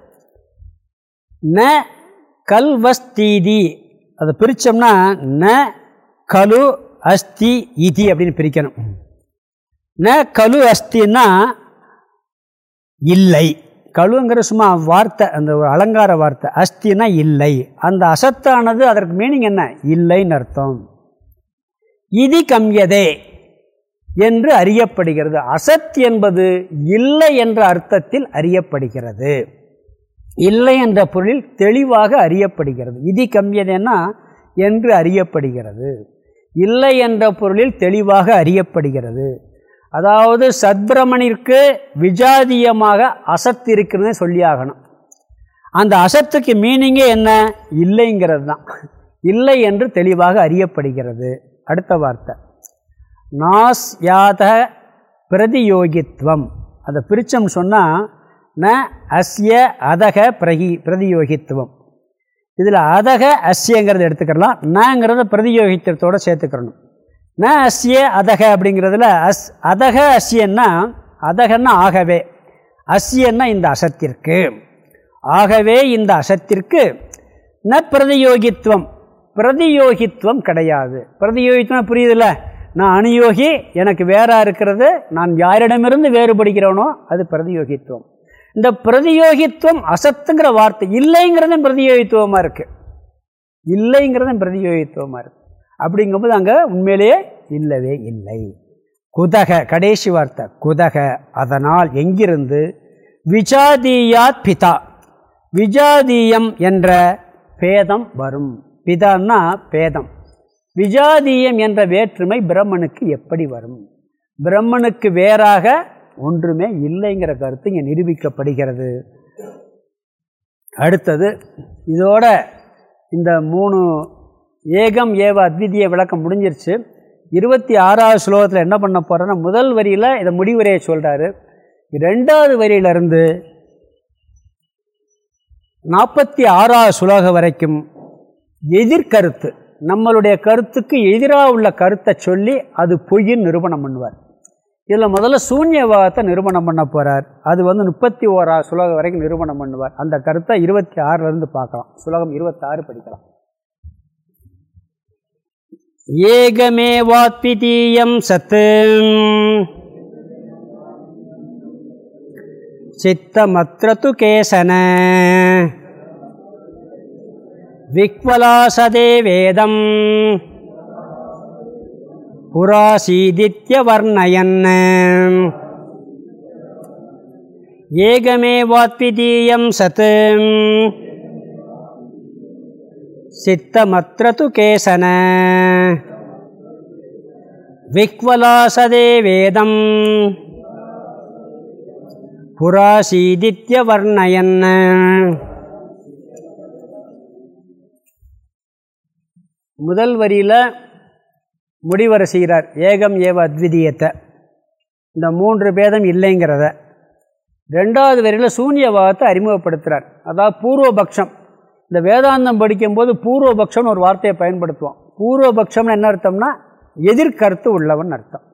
ந கல்வஸ்தீதி. அதை பிரித்தோம்னா ந கலு அஸ்தி இதி அப்படின்னு பிரிக்கணும். ந கலு அஸ்தின்னா இல்லை. கழுங்கிற சும்மா வார்த்தை அந்த ஒரு அலங்கார வார்த்தை. அஸ்தினா இல்லை. அந்த அசத்தானது அதற்கு மீனிங் என்ன? இல்லைன்னு அர்த்தம். இதி கம்யதே என்று அறியப்படுகிறது. அசத் என்பது இல்லை என்ற அர்த்தத்தில் அறியப்படுகிறது. இல்லை என்ற பொருளில் தெளிவாக அறியப்படுகிறது. இதி கம்மியதுன்னா என்று அறியப்படுகிறது. இல்லை என்ற பொருளில் தெளிவாக அறியப்படுகிறது. அதாவது சத்பிரமணிற்கு விஜாதியமாக அசத்து இருக்கிறது சொல்லியாகணும் அந்த அசத்துக்கு மீனிங்கே என்ன? இல்லைங்கிறது தான். இல்லை என்று தெளிவாக அறியப்படுகிறது. அடுத்த வார்த்தை. நாஸ் யாத பிரதியோகித்வம். அதை பிரித்தம் சொன்னால் ந அஸ்ய அதக பிரகி பிரதியோகித்துவம். இதில் அதக அஸ்யங்கிறத எடுத்துக்கலாம் நங்கிறத பிரதியோகித்தத்தோடு சேர்த்துக்கிறணும். ந அஸ்ய அதக அப்படிங்கிறதுல அஸ் அதக அஸ்யன்னா அதகன்னா ஆகவே. அஸ்யன்னா இந்த அசத்திற்கு. ஆகவே இந்த அசத்திற்கு ந பிரதியோகித்துவம். பிரதியோகித்துவம் கிடையாது. பிரதியோகித்துவம் புரியுதுல்ல? நான் அனுயோகி எனக்கு வேறாக இருக்கிறது நான் யாரிடமிருந்து வேறுபடுகிறோனோ அது பிரதியோகித்துவம். இந்த பிரதியோகித்துவம் அசத்துங்கிற வார்த்தை இல்லைங்கிறதும் பிரதியோகித்துவமாக இருக்குது இல்லைங்கிறதும் பிரதியோகித்துவமாக இருக்குது அப்படிங்கும்போது அங்கே உண்மையிலேயே இல்லவே இல்லை. குதக கடைசி வார்த்தை குதக. அதனால் எங்கிருந்து? விஜாதியாத் பிதா. விஜாதீயம் என்ற பேதம் வரும். பிதான்னா பேதம். விஜாதீயம் என்ற வேற்றுமை பிரம்மனுக்கு எப்படி வரும்? பிரம்மனுக்கு வேறாக ஒன்றுமே இல்லைங்கிற கருத்து இங்கே நிரூபிக்கப்படுகிறது. அடுத்தது இதோட இந்த மூணு ஏகம் ஏவ அத்விதிய விளக்கம் முடிஞ்சிருச்சு. இருபத்தி ஆறாவது ஸ்லோகத்தில் என்ன பண்ண போகிறேன்னா முதல் வரியில் இதை முடிவுரையை சொல்கிறாரு ரெண்டாவது வரியிலிருந்து நாற்பத்தி ஆறாவது சுலோகம் வரைக்கும் எதிர்கருத்து நம்மளுடைய கருத்துக்கு எதிராக உள்ள கருத்தை சொல்லி அது பொய்யின் நிரூபணம் பண்ணுவார். இதில் முதல்ல சூன்யவாதத்தை நிரூபணம் பண்ண போகிறார் அது வந்து முப்பத்தி ஓரா சுலகம் வரைக்கும் நிரூபணம் பண்ணுவார். அந்த கருத்தை இருபத்தி ஆறுலேருந்து பார்க்கலாம். சுலகம் இருபத்தாறு படிக்கலாம். ஏகமேவாத்விதீயம் சத்து. சித்தமத்ரது கேசன. விக்வலாசதே வேதம். புராசீதித்யவர்ணயன் ஏகமேவாத்விதீயம் சத். சித்தமற்ற து கேசன. விக்வலாசதே வேதம். புராசீதித்யவர்ணயன் முதல் வரியில் முடிவர செய்கிறார். ஏகம் ஏவ அத்விதீயத்தை. இந்த மூன்று பேதம் இல்லைங்கிறத. ரெண்டாவது வரையில் சூன்யவாதத்தை அறிமுகப்படுத்துகிறார் அதாவது பூர்வபக்ஷம். இந்த வேதாந்தம் படிக்கும்போது பூர்வபக்ஷம்னு ஒரு வார்த்தையை பயன்படுத்துவோம். பூர்வபக்ஷம்னு என்ன அர்த்தம்னா எதிர்கருத்து உள்ளவன் அர்த்தம்.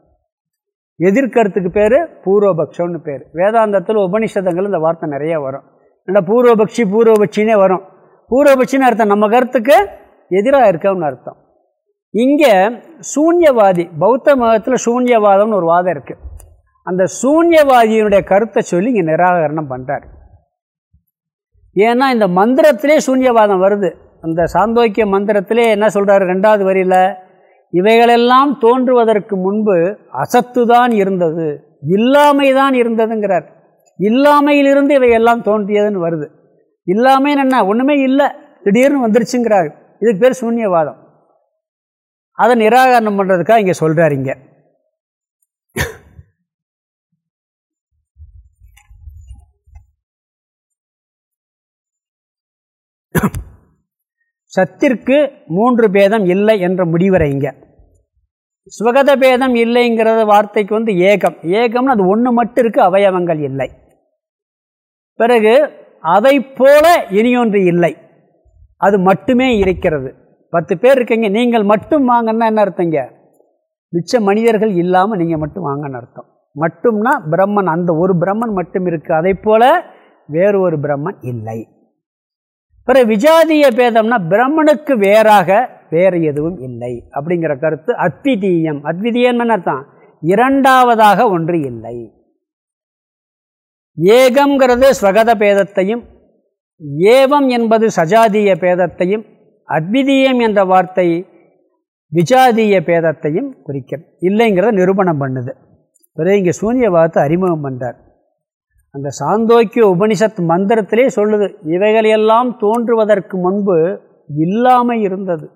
எதிர்கருத்துக்கு பேர் பூர்வபக்ஷம்னு பேர். வேதாந்தத்தில் உபனிஷதங்கள் இந்த வார்த்தை நிறைய வரும். இந்த பூர்வபக்ஷி பூர்வபக்ஷினே வரும். பூர்வபக்ஷின்னு அர்த்தம் நம்ம கருத்துக்கு எதிராக இருக்கவன்னு அர்த்தம். இங்கே சூன்யவாதி பௌத்த மதத்தில் சூன்யவாதம்னு ஒரு வாதம் இருக்குது அந்த சூன்யவாதியினுடைய கருத்தை சொல்லி இங்கே நிராகரணம் பண்ணுறார் ஏன்னா இந்த மந்திரத்திலே சூன்யவாதம் வருது. அந்த சாந்தோக்கிய மந்திரத்திலே என்ன சொல்கிறார் ரெண்டாவது வரியில்? இவைகளெல்லாம் தோன்றுவதற்கு முன்பு அசத்து தான் இருந்தது இல்லாமை தான் இருந்ததுங்கிறார். இல்லாமையிலிருந்து இவையெல்லாம் தோன்றியதுன்னு வருது. இல்லாமைன்னு என்ன? ஒன்றுமே இல்லை. திடீர்னு வந்துருச்சுங்கிறார். இதுக்கு பேர் சூன்யவாதம். அதை நிராகரணம் பண்ணுறதுக்காக இங்கே சொல்கிறார் இங்கே. சத்திற்கு மூன்று பேதம் இல்லை என்ற முடிவரை இங்கே. பேதம் இல்லைங்கிறத வார்த்தைக்கு வந்து ஏகம். ஏகம்னு அது ஒன்று மட்டும் இருக்குது அவயவங்கள் இல்லை. பிறகு அதை போல இனியொன்று இல்லை. அது மட்டுமே இருக்கிறது. பத்து பேர் இருக்கீங்க நீங்கள் மட்டும் வாங்கன்னா என்ன அர்த்தங்க? மிச்ச மனிதர்கள் இல்லாமல் நீங்கள் மட்டும் வாங்கன்னு அர்த்தம். மட்டும்னா பிரம்மன் அந்த ஒரு பிரம்மன் மட்டும் இருக்குது அதே போல் வேறு ஒரு பிரம்மன் இல்லை. பிறகு விஜாதிய பேதம்னா பிரம்மனுக்கு வேறாக வேறு எதுவும் இல்லை அப்படிங்கிற கருத்து அத்விதீயம். அத்விதீயம்னு அர்த்தம்? இரண்டாவதாக ஒன்று இல்லை. ஏகம்ங்கிறது ஸ்வகத பேதத்தையும் ஏவம் என்பது சஜாதிய பேதத்தையும் அத்விதீயம் என்ற வார்த்தை விஜாதிய பேதத்தையும் குறிக்கும். இல்லைங்கிறத நிரூபணம் பண்ணுது. பிறகு இங்கே சூன்யவாதத்தை அறிமுகம் பண்ணுறார் அந்த சாந்தோக்கிய உபனிஷத் மந்திரத்திலே சொல்லுது இவைகளையெல்லாம் தோன்றுவதற்கு முன்பு இல்லாமல் இருந்தது.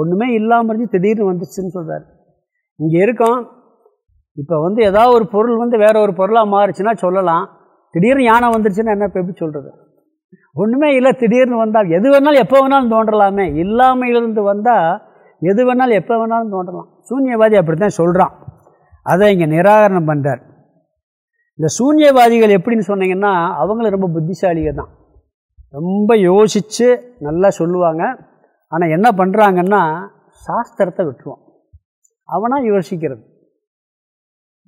ஒன்றுமே இல்லாமல் இருந்து திடீர்னு வந்துச்சுன்னு சொல்கிறார் இங்கே இருக்கோம். இப்போ வந்து ஏதாவது ஒரு பொருள் வந்து வேற ஒரு பொருளாக மாறுச்சுன்னா சொல்லலாம். திடீர்னு யானை வந்துருச்சுன்னா என்ன எப்படி சொல்கிறது ஒன்றுமே இல்லை திடீர்னு வந்தால் எது வேணாலும் எப்போ வேணாலும் தோன்றலாமே. இல்லாமையிலிருந்து வந்தால் எது வேணாலும் எப்போ வேணாலும் தோன்றலாம். சூன்யவாதி அப்படி தான் சொல்கிறான் அதை இங்கே நிராகரணம் பண்ணுறார் இந்த சூன்யவாதிகள் எப்படின்னு சொன்னீங்கன்னா அவங்களும் ரொம்ப புத்திசாலிகள் தான். ரொம்ப யோசித்து நல்லா சொல்லுவாங்க. ஆனால் என்ன பண்ணுறாங்கன்னா சாஸ்திரத்தை விட்டுருவோம் அவனாக யோசிக்கிறது.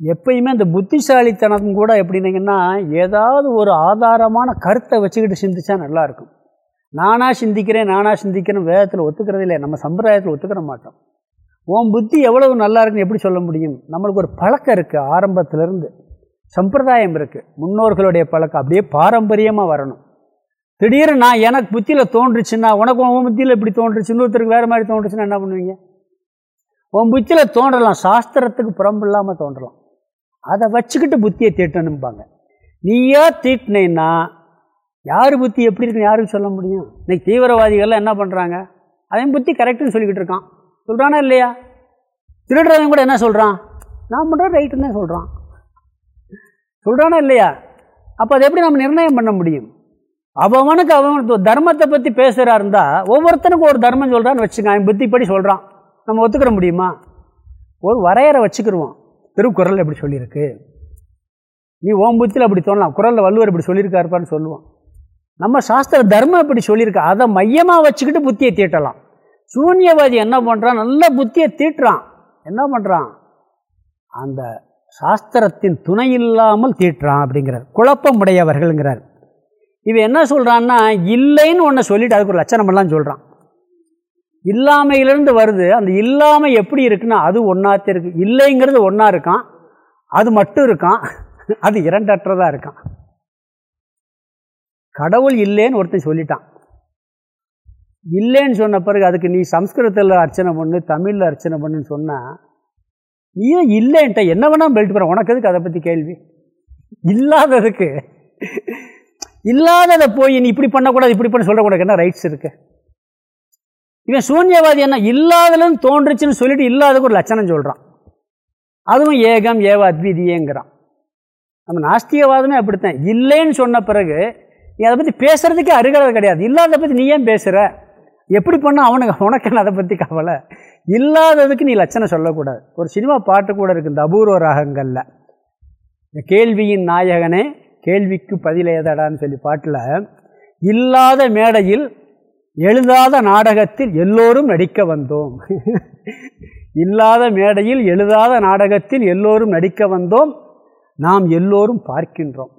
எப்பயுமே அந்த புத்திசாலித்தனம் கூட எப்படின்னீங்கன்னா ஏதாவது ஒரு ஆதாரமான கருத்தை வச்சுக்கிட்டு சிந்திச்சா நல்லாயிருக்கும். நானாக சிந்திக்கிறேன் நானாக சிந்திக்கிறேன் வேதத்தில் ஒத்துக்கிறது இல்லை நம்ம சம்பிரதாயத்தில் ஒத்துக்கிற மாட்டோம். உன் புத்தி எவ்வளவு நல்லா இருக்குன்னு எப்படி சொல்ல முடியும்? நம்மளுக்கு ஒரு பழக்கம் இருக்குது ஆரம்பத்திலேருந்து. சம்பிரதாயம் இருக்குது முன்னோர்களுடைய பழக்கம். அப்படியே பாரம்பரியமாக வரணும். திடீர்னு நான் எனக்கு புத்தியில் தோன்றுச்சுன்னா உனக்கு உன் புத்தியில் இப்படி தோன்றுச்சு இன்னொருத்தருக்கு வேறு மாதிரி தோன்றுச்சுன்னா என்ன பண்ணுவீங்க? உன் புத்தியில் தோன்றலாம். சாஸ்திரத்துக்கு புறம்பில்லாமல் தோன்றலாம். அதை வச்சுக்கிட்டு புத்தியை தீட்டணும்பாங்க. நீயா தீட்டினேன்னா யார் புத்தி எப்படி இருக்குன்னு யாரும் சொல்ல முடியும்? இன்னைக்கு தீவிரவாதிகள்லாம் என்ன பண்ணுறாங்க அவன் புத்தி கரெக்டுன்னு சொல்லிக்கிட்டு இருக்கான். சொல்கிறானா இல்லையா? திருடுறவன் கூட என்ன சொல்கிறான் நான் பண்ணுற ரைட்டுன்னு தான் சொல்கிறான் சொல்கிறானா இல்லையா? அப்போ அதை எப்படி நம்ம நிர்ணயம் பண்ண முடியும்? அவனுக்கு அவன் தர்மத்தை பற்றி பேசுகிறா இருந்தால் ஒவ்வொருத்தனுக்கும் ஒரு தர்மம் சொல்கிறான்னு வச்சுக்க அவன் புத்திப்படி சொல்கிறான் நம்ம ஒத்துக்கிற முடியுமா? ஒரு வரையறை வச்சுக்கிடுவோம் திருக்குறள் எப்படி சொல்லியிருக்கு. நீ ஓம் புத்தியில் அப்படி தோணலாம். குரலில் வள்ளுவர் இப்படி சொல்லியிருக்காருப்பான்னு சொல்லுவோம். நம்ம சாஸ்திர தர்மம் இப்படி சொல்லியிருக்கா. அதை மையமாக வச்சுக்கிட்டு புத்தியை தீட்டலாம். சூன்யவாதி என்ன பண்ணுறான் நல்ல புத்தியை தீட்டுறான். என்ன பண்ணுறான் அந்த சாஸ்திரத்தின் துணை இல்லாமல் தீட்டுறான் அப்படிங்கிறார். குழப்பம் உடையவர்கள்ங்கிறார். இவன் என்ன சொல்கிறான்னா இல்லைன்னு ஒன்று சொல்லிட்டு அதுக்கு ஒரு லட்சணமெல்லாம் சொல்கிறான் இல்லாமையிலேருந்து வருது. அந்த இல்லாமை எப்படி இருக்குன்னா அது ஒன்றாத்தே இருக்குது இல்லைங்கிறது ஒன்றா இருக்கான். அது மட்டும் இருக்கான். அது இரண்டற்றதாக இருக்கான். கடவுள் இல்லைன்னு ஒருத்தன் சொல்லிட்டான். இல்லைன்னு சொன்ன பிறகு அதுக்கு நீ சம்ஸ்கிருதத்தில் அர்ச்சனை பண்ணு தமிழில் அர்ச்சனை பண்ணுன்னு சொன்னால் நீயும் இல்லைன்ட்ட? என்ன வேணால் பெல்ட் போகிற உனக்கு எதுக்கு அதை பற்றி கேள்வி? இல்லாததுக்கு. இல்லாததை போய் நீ இப்படி பண்ணக்கூடாது இப்படி பண்ண சொல்லக்கூடாது என்ன ரைட்ஸ் இருக்குது இவன் சூன்யவாதி என்ன? இல்லாதலன்னு தோன்றுச்சுன்னு சொல்லிட்டு இல்லாததுக்கு ஒரு லட்சணம் சொல்கிறான் அதுவும் ஏகம் ஏவ அத்விதியேங்கிறான். நம்ம நாஸ்திகவாதமே அப்படித்தான். இல்லைன்னு சொன்ன பிறகு நீ அதை பற்றி பேசுகிறதுக்கே அருகதை கிடையாது. இல்லாத பற்றி நீ ஏன் பேசுகிற எப்படி பண்ணால் அவனுக்கு உனக்கு என்ன அதை பற்றி கவலை? இல்லாததுக்கு நீ லட்சணம் சொல்லக்கூடாது. ஒரு சினிமா பாட்டு கூட இருக்குது இந்த அபூர்வ ராகங்களில். இந்த கேள்வியின் நாயகனே கேள்விக்கு பதிலேதடான்னு சொல்லி பாட்டில் இல்லாத மேடையில் எழுதாத நாடகத்தில் எல்லோரும் நடிக்க வந்தோம். இல்லாத மேடையில் எழுதாத நாடகத்தில் எல்லோரும் நடிக்க வந்தோம். நாம் எல்லோரும் பார்க்கின்றோம்.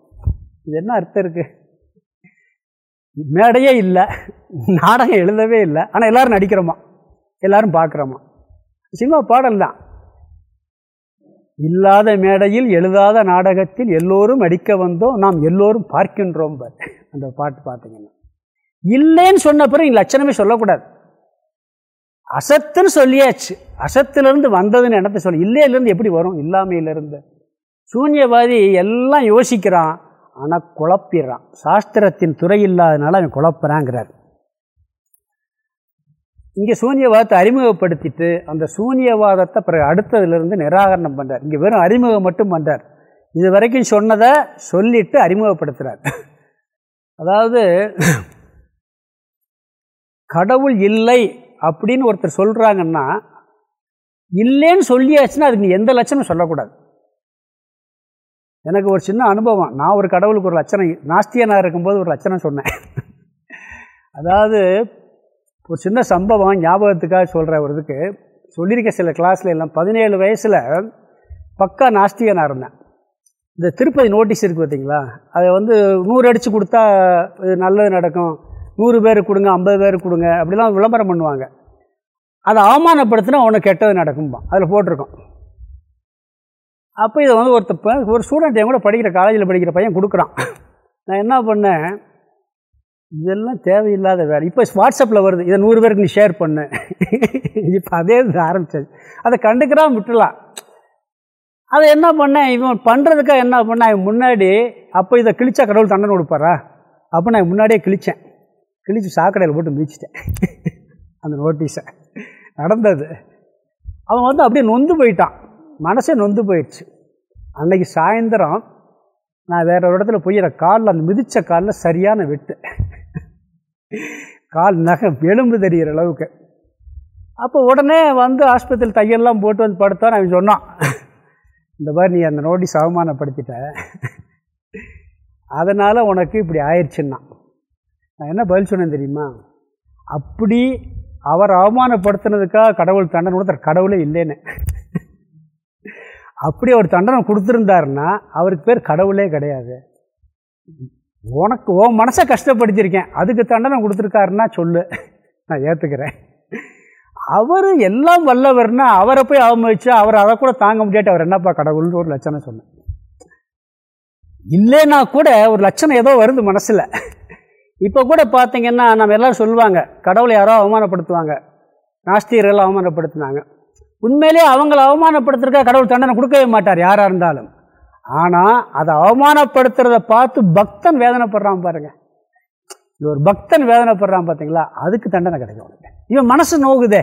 இது என்ன அர்த்தம் இருக்குது மேடையே இல்லை. நாடகம் எழுதவே இல்லை. ஆனால் எல்லோரும் நடிக்கிறோமா? எல்லோரும் பார்க்குறோமா? சினிமா பாடல் தான். இல்லாத மேடையில் எழுதாத நாடகத்தில் எல்லோரும் நடிக்க வந்தோம். நாம் எல்லோரும் பார்க்கின்றோம். அந்த பாட்டு பார்த்தீங்கன்னா இல்லைன்னு சொன்ன பிறகு லட்சணமே சொல்லக்கூடாது. அசத்துன்னு சொல்லியாச்சு. அசத்துலேருந்து வந்ததுன்னு இடத்த சொல்லி இல்லையிலேருந்து எப்படி வரும்? இல்லாமையிலேருந்து. சூன்யவாதி எல்லாம் யோசிக்கிறான். ஆனால் குழப்பிடுறான் சாஸ்திரத்தின் துறை இல்லாதனால அவன் குழப்புறாங்கிறார். இங்கே சூன்யவாதத்தை அறிமுகப்படுத்திட்டு அந்த சூன்யவாதத்தை பிறகு அடுத்ததுலேருந்து நிராகரணம் பண்ணுறார் இங்கே வெறும் அறிமுகம் மட்டும் பண்ணுறார் இது வரைக்கும் சொன்னதை சொல்லிட்டு அறிமுகப்படுத்துகிறார் அதாவது கடவுள் இல்லை அப்படின்னு ஒருத்தர் சொல்கிறாங்கன்னா இல்லைன்னு சொல்லியாச்சுன்னா அதுக்கு நீ எந்த லட்சணம் சொல்லக்கூடாது. எனக்கு ஒரு சின்ன அனுபவம். நான் ஒரு கடவுளுக்கு ஒரு லட்சணம் நாஸ்தியனாக இருக்கும்போது ஒரு லட்சணம் சொன்னேன். அதாவது ஒரு சின்ன சம்பவம் ஞாபகத்துக்காக சொல்கிற ஒரு இதுக்கு. சொல்லியிருக்க சில கிளாஸில் எல்லாம் பதினேழு வயசில் பக்கா நாஸ்திகனாக இருந்தேன். இந்த திருப்பதி நோட்டீஸ் இருக்குது பார்த்தீங்களா? அதை வந்து நூறு அடித்து கொடுத்தா நல்லது நடக்கும். நூறு பேர் கொடுங்க ஐம்பது பேர் கொடுங்க அப்படிலாம் விளம்பரம் பண்ணுவாங்க. அதை அவமானப்படுத்தினா உனக்கு கெட்டது நடக்கும்பா. அதில் போட்டிருக்கோம். அப்போ இதை வந்து ஒருத்த ஒரு ஸ்டூடெண்ட் என் கூட படிக்கிற காலேஜில் படிக்கிற பையன் கொடுக்குறான். நான் என்ன பண்ணேன்? இதெல்லாம் தேவையில்லாத வேலை. இப்போ வாட்ஸ்அப்பில் வருது. இதை நூறு பேருக்கு நீ ஷேர் பண்ணு. இப்போ அதே இது ஆரம்பிச்சது அதை கண்டுக்கிறான் விட்டுலாம் அதை என்ன பண்ணேன்? இவன் பண்ணுறதுக்காக என்ன பண்ணேன்? முன்னாடி அப்போ இதை கிழிச்சா கடவுள் தண்டனை கொடுப்பாரா? அப்போ நான் முன்னாடியே கிழித்தேன் கிழிச்சு சாக்கடையில் போட்டு மிதிச்சிட்டேன். அந்த நோட்டீஸை நடந்தது. அவன் வந்து அப்படியே நொந்து போயிட்டான். மனசே நொந்து போயிடுச்சு. அன்னைக்கு சாயந்தரம் நான் வேற ஒரு இடத்துல போய் காலில் அந்த மிதித்த காலில் சரியான வெட்டு. கால் நகை எலும்பு தெரிகிற அளவுக்கு. அப்போ உடனே வந்து ஆஸ்பத்திரியில் தையெல்லாம் போட்டு வந்து படுத்தான் அவன் சொன்னான். இந்த மாதிரி நீ அந்த நோட்டீஸ் அவமானப்படுத்திட்ட. அதனால் உனக்கு இப்படி ஆயிடுச்சுன்னா. நான் என்ன பதில் சொன்னேன் தெரியுமா? அப்படி அவர் அவமானப்படுத்தினதுக்காக கடவுள் தண்டனை கொடுத்தார். கடவுளே இல்லைன்னு. அப்படி அவர் தண்டனை கொடுத்துருந்தாருன்னா அவருக்கு பேர் கடவுளே கிடையாது. உனக்கு உன் மனசை கஷ்டப்படுத்தியிருக்கேன். அதுக்கு தண்டனை கொடுத்துருக்காருன்னா சொல்லு. நான் ஏற்றுக்கிறேன் அவர் எல்லாம் வல்லவர்னா அவரை போய் அவமதிச்சு அவர் அதை கூட தாங்க முடியாட்டி அவர் என்னப்பா கடவுள்னு ஒரு லட்சணம் சொன்னேன் இல்லைன்னா கூட ஒரு லட்சணம் ஏதோ வருது மனசில். இப்போ கூட பார்த்தீங்கன்னா நம்ம எல்லோரும் சொல்லுவாங்க கடவுளை யாரோ அவமானப்படுத்துவாங்க நாஸ்திகர்கள் அவமானப்படுத்தினாங்க. உண்மையிலே அவங்கள அவமானப்படுத்துறதுக்காக கடவுள் தண்டனை கொடுக்கவே மாட்டார் யாராக இருந்தாலும். ஆனால் அதை அவமானப்படுத்துறத பார்த்து பக்தன் வேதனைப்படுறான் பாருங்க. இது ஒரு பக்தன் வேதனைப்படுறான் பார்த்தீங்களா அதுக்கு தண்டனை கிடைக்கும் அவனுக்கு. இவன் மனசு நோகுதே.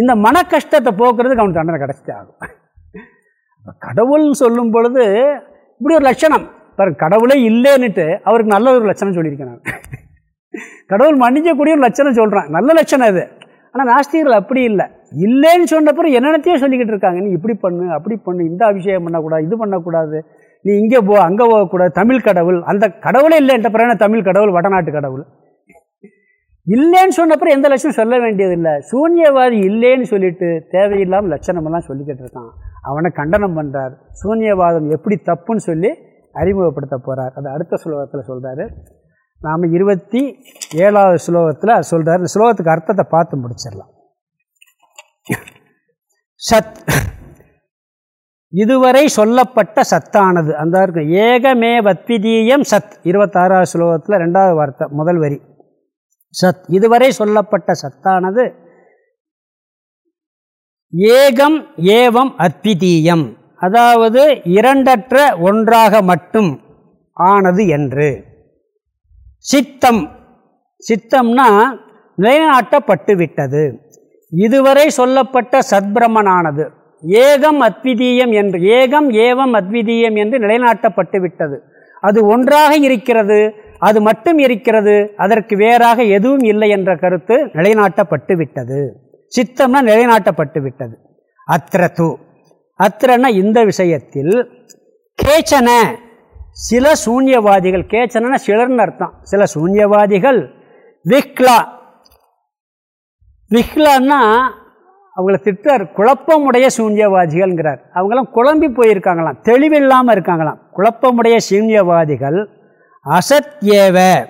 இந்த மன கஷ்டத்தை போக்குறதுக்கு அவனுக்கு தண்டனை கிடைச்சே ஆகும். கடவுள்னு சொல்லும் பொழுது இப்படி ஒரு லட்சணம். பாருங்க கடவுளே இல்லைன்னுட்டு அவருக்கு நல்ல ஒரு லட்சணம் சொல்லியிருக்கேன் நான் கடவுள் மன்னிக்கக்கூடிய ஒரு லட்சணம் சொல்கிறான் நல்ல லட்சணம் அது. ஆனால் நாஸ்திகர்கள் அப்படி இல்லை. இல்லைன்னு சொன்னப்பறம் என்னென்னத்தையோ சொல்லிக்கிட்டு இருக்காங்க. நீ இப்படி பண்ணு அப்படி பண்ணு இந்த அபிஷேகம் பண்ணக்கூடாது இது பண்ணக்கூடாது. நீ இங்கே போ அங்கே போகக்கூடாது. தமிழ் கடவுள். அந்த கடவுளே இல்லைன்ற பிறகு தமிழ் கடவுள் வடநாட்டு கடவுள். இல்லைன்னு சொன்னப்பறம் எந்த லட்சணம் சொல்ல வேண்டியதில்லை சூன்யவாதி இல்லைன்னு சொல்லிட்டு தேவையில்லாமல் லட்சணமெல்லாம் சொல்லிக்கிட்டு இருக்கான். அவனை கண்டனம் பண்ணுறார் சூன்யவாதம் எப்படி தப்புன்னு சொல்லி அறிமுகப்படுத்த போகிறார் அதை அடுத்த ஸ்லோகத்தில் சொல்கிறாரு நாம் இருபத்தி ஏழாவது ஸ்லோகத்தில் சொல்கிறார் இந்த ஸ்லோகத்துக்கு அர்த்தத்தை பார்த்து முடிச்சிடலாம். சத் இதுவரை சொல்லப்பட்ட சத்தானது. அந்த இருக்கும் ஏகமே வத்விதீயம் சத். இருபத்தாறாவது ஸ்லோகத்தில் ரெண்டாவது வார்த்தை முதல் வரி. சத் இதுவரை சொல்லப்பட்ட சத்தானது ஏகம் ஏவம் அத்விதீயம். அதாவது இரண்டற்ற ஒன்றாக மட்டும் ஆனது என்று. சித்தம். சித்தம்னா நிலைநாட்டப்பட்டு விட்டது இதுவரை சொல்லப்பட்ட சத்பிரமனானது. ஏகம் அத்விதீயம் என்று ஏகம் ஏவம் அத்விதீயம் என்று நிலைநாட்டப்பட்டு விட்டது அது ஒன்றாக இருக்கிறது அது மட்டும் இருக்கிறது அதற்கு வேறாக எதுவும் இல்லை என்ற கருத்து நிலைநாட்டப்பட்டு விட்டது சித்தம்னா நிலைநாட்டப்பட்டு விட்டது அத்திரத்து அத்திரன்னா இந்த விஷயத்தில் கேச்சன. சில சூன்யவாதிகள் கேச்சனா சிலர்னு அர்த்தம். சில சூன்யவாதிகள் விஹ்லா. விஹ்லான்னா அவங்கள திட்டார் குழப்பமுடைய சூன்யவாதிகள்ங்கிறார். அவங்களாம் குழம்பி போயிருக்காங்களாம் தெளிவில்லாமல் இருக்காங்களாம். குழப்பமுடைய சூன்யவாதிகள் அசத்யேவ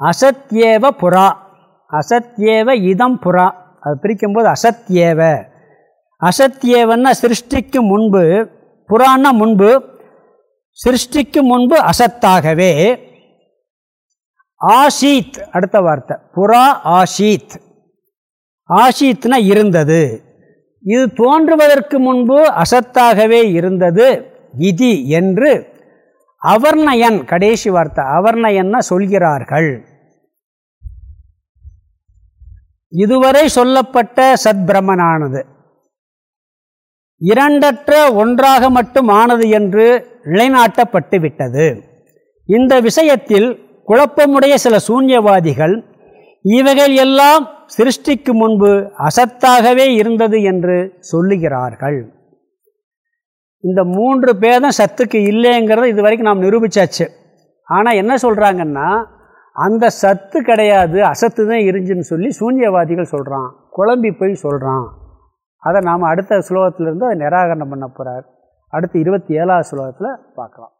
அசத்யேவ புறா. அசத்யேவ இதம் புறா. அது பிரிக்கும்போது அசத்யேவ அசத்யேவன்னா சிருஷ்டிக்கு முன்பு புறான்னா முன்பு சிருஷ்டிக்கு முன்பு அசத்தாகவே. ஆஷீத் அடுத்த வார்த்தை. புறா ஆஷீத். ஆஷீத்னா இருந்தது. இது தோன்றுவதற்கு முன்பு அசத்தாகவே இருந்தது. இதி என்று அவர்ணயன் கடைசி வார்த்தை அவர்ணயன்னா சொல்கிறார்கள். இதுவரை சொல்லப்பட்ட சத்பிரமனானது. இரண்டற்ற ஒன்றாக மட்டும் ஆனது என்று நிலைநாட்டப்பட்டு விட்டது இந்த விஷயத்தில் குழப்பமுடைய சில சூன்யவாதிகள் இவைகள் எல்லாம் சிருஷ்டிக்கு முன்பு அசத்தாகவே இருந்தது என்று சொல்லுகிறார்கள். இந்த மூன்று பேதம் சத்துக்கு இல்லைங்கிறத இது வரைக்கும் நாம் நிரூபித்தாச்சு ஆனால் என்ன சொல்கிறாங்கன்னா அந்த சத்து கிடையாது அசத்து தான் இருந்துச்சுன்னு சொல்லி சூன்யவாதிகள் சொல்கிறான் குழம்பி போய் சொல்கிறான் அதை நாம் அடுத்த ஸ்லோகத்திலிருந்து அதை நிராகரணம் பண்ண போகிறார் அடுத்து இருபத்தி ஏழாவது ஸ்லோகத்தில் பார்க்கலாம்.